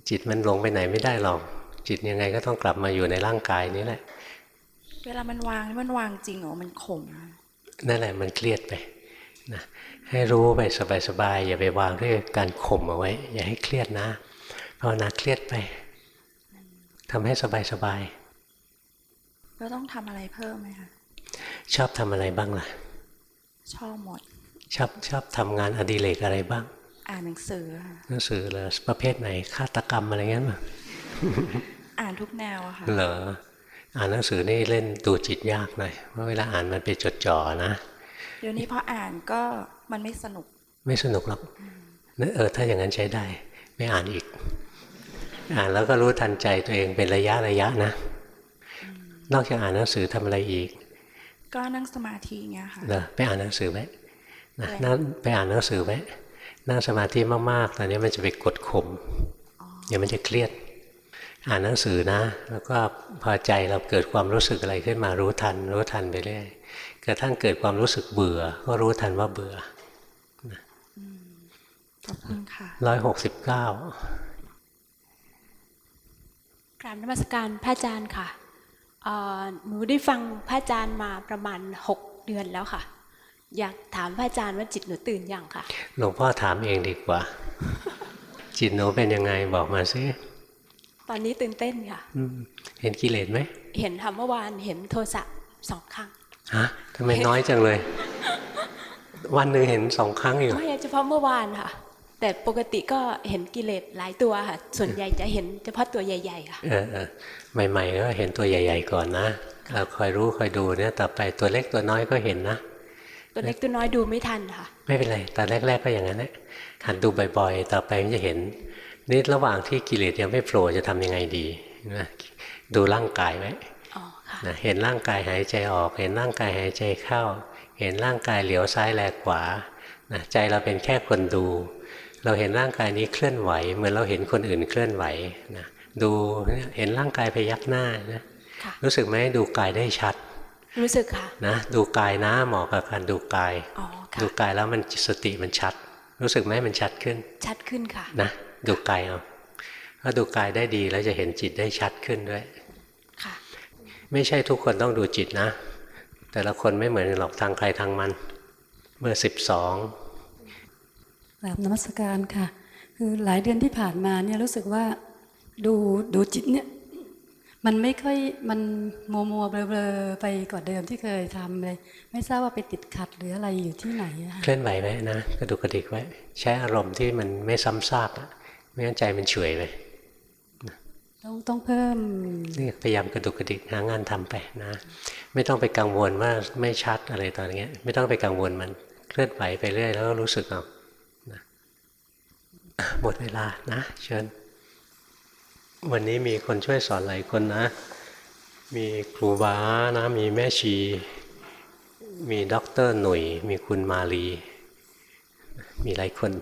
จิตมันหลงไปไหนไม่ได้หรอก จิตยังไงก็ต้องกลับมาอยู่ในร่างกายนี้แหละ เวลามันวางนี่มันวางจริงเหรอ มันข่มนั่นแหละมันเครียดไปนะให้รู้ไปสบายๆอย่าไปวางด้วยการข่มเอาไว้ อย่าให้เครียดนะภาวนาเครียดไปทำให้สบายแล้วต้องทำอะไรเพิ่มไหมคะๆ ชอบทำอะไรบ้างล่ะ ชอบหมด ชอบชอบทำงานอดิเรกอะไรบ้าง อ่านหนังสือค่ะหนังสือเลยประเภทไหนฆาตกรรมอะไรเงี้ยมั้ยอ่านทุกแนวอะค่ะ เหรอ อ่านหนังสือนี่เล่นดูจิตยากหน่อยเพราะเวลาอ่านมันไปจดจ่อนะ เดี๋ยวนี้พออ่านก็มันไม่สนุก ไม่สนุกหรอกนั่นเออถ้าอย่างนั้นใช้ได้ ไม่อ่านอีก อ่านแล้วก็รู้ทันใจตัวเองเป็นระยะระยะนะ นอกจากอ่านหนังสือทำอะไรอีก ก็นั่งสมาธิเงี้ยค่ะเหรอไปอ่านหนังสือไว้นะอะไรนั่งไปอ่านหนังสือไว้นั่งสมาธิมากๆตอนนี้มันจะไปกดข่มเดี๋ยวมันจะเครียด อ่านหนังสือนะ แล้วก็พอใจเราเกิดความรู้สึกอะไรขึ้นมารู้ทัน รู้ทันไปเรื่อยกระทั่งเกิดความรู้สึกเบื่อ ก็รู้ทันว่าเบื่อขอบคุณค่ะร้อยหกสิบเก้ากราบนมัสการพระอาจารย์ค่ะเอ่อ หนูได้ฟังพระอาจารย์มาประมาณ 6 เดือนแล้วค่ะ อยากถามพระอาจารย์ว่าจิตหนูตื่นยังค่ะ หลวงพ่อถามเองดีกว่า จิตหนูเป็นยังไงบอกมาสิตอนนี้ตื่นเต้นค่ะอืมเห็นกิเลสไหม เห็นทำเมื่อวานเห็นโทสะสองครั้งฮะทำไมน้อยจังเลย วันหนึ่งเห็นสองครั้งอยู่ไม่เฉพาะเมื่อวานค่ะ แต่ปกติก็เห็นกิเลสหลายตัวค่ะ ส่วนใหญ่จะเห็นเฉพาะตัวใหญ่ๆค่ะเออเออ ใหม่ ๆ ก็เห็นตัวใหญ่ ๆ ก่อนนะเราคอยรู้คอยดูเนี่ยต่อไปตัวเล็กตัวน้อยก็เห็นนะตัวเล็กตัวน้อยดูไม่ทันค่ะ ไม่เป็นไรตอนแรก ๆ ก็อย่างนั้นแหละหัดดูบ่อยๆ ต่อไปมันจะเห็นนี่ระหว่างที่กิเลสยังไม่โผล่จะทำยังไงดีนะดูร่างกายไว้นะเห็นร่างกายหายใจออก เห็นร่างกายหายใจเข้า เห็นร่างกายเหลียวซ้ายแลขวานะใจเราเป็นแค่คนดู เราเห็นร่างกายนี้เคลื่อนไหว เหมือนเราเห็นคนอื่นเคลื่อนไหวนะ ดูเนี่ยเห็นร่างกายพยักหน้านะรู้สึกไหมดูกายได้ชัด รู้สึกค่ะนะดูกายนะเหมาะกับการดูกายอ๋อค่ะดูกายแล้วมันสติมันชัด รู้สึกไหมมันชัดขึ้น ชัดขึ้นค่ะนะดูกายเอาถ้าดูกายได้ดีแล้วจะเห็นจิตได้ชัดขึ้นด้วยค่ะไม่ใช่ทุกคนต้องดูจิตนะ แต่ละคนไม่เหมือนกันหรอกทางใครทางมันเมื่อสิบสองกราบนมัสการค่ะ คือหลายเดือนที่ผ่านมาเนี่ยรู้สึกว่า ดูดูจิตเนี่ยมันไม่ค่อยมันมัวมัวๆเบลอๆไปกว่าเดิมที่เคยทำเลย ไม่ทราบว่าไปติดขัดหรืออะไรอยู่ที่ไหนอะค่ะเคลื่อนไหวไว้นะกระดุกกระดิกไว้ ใช้อารมณ์ที่มันไม่ซ้ำซากอะไม่งั้นใจมันเฉยไปต้องต้องเพิ่มนี่พยายามกระดุกกระดิกหางานทำไปนะ ไม่ต้องไปกังวลว่าไม่ชัดอะไรตอนเงี้ยไม่ต้องไปกังวลมันเคลื่อนไหวไปเรื่อยแล้วก็รู้สึกเอานะอะหมดเวลานะ เชิญ วันนี้มีคนช่วยสอนหลายคนนะ มีครูบานะ มีแม่ชี มีด็อกเตอร์หนุ่ย มีคุณมาลี มีหลายคน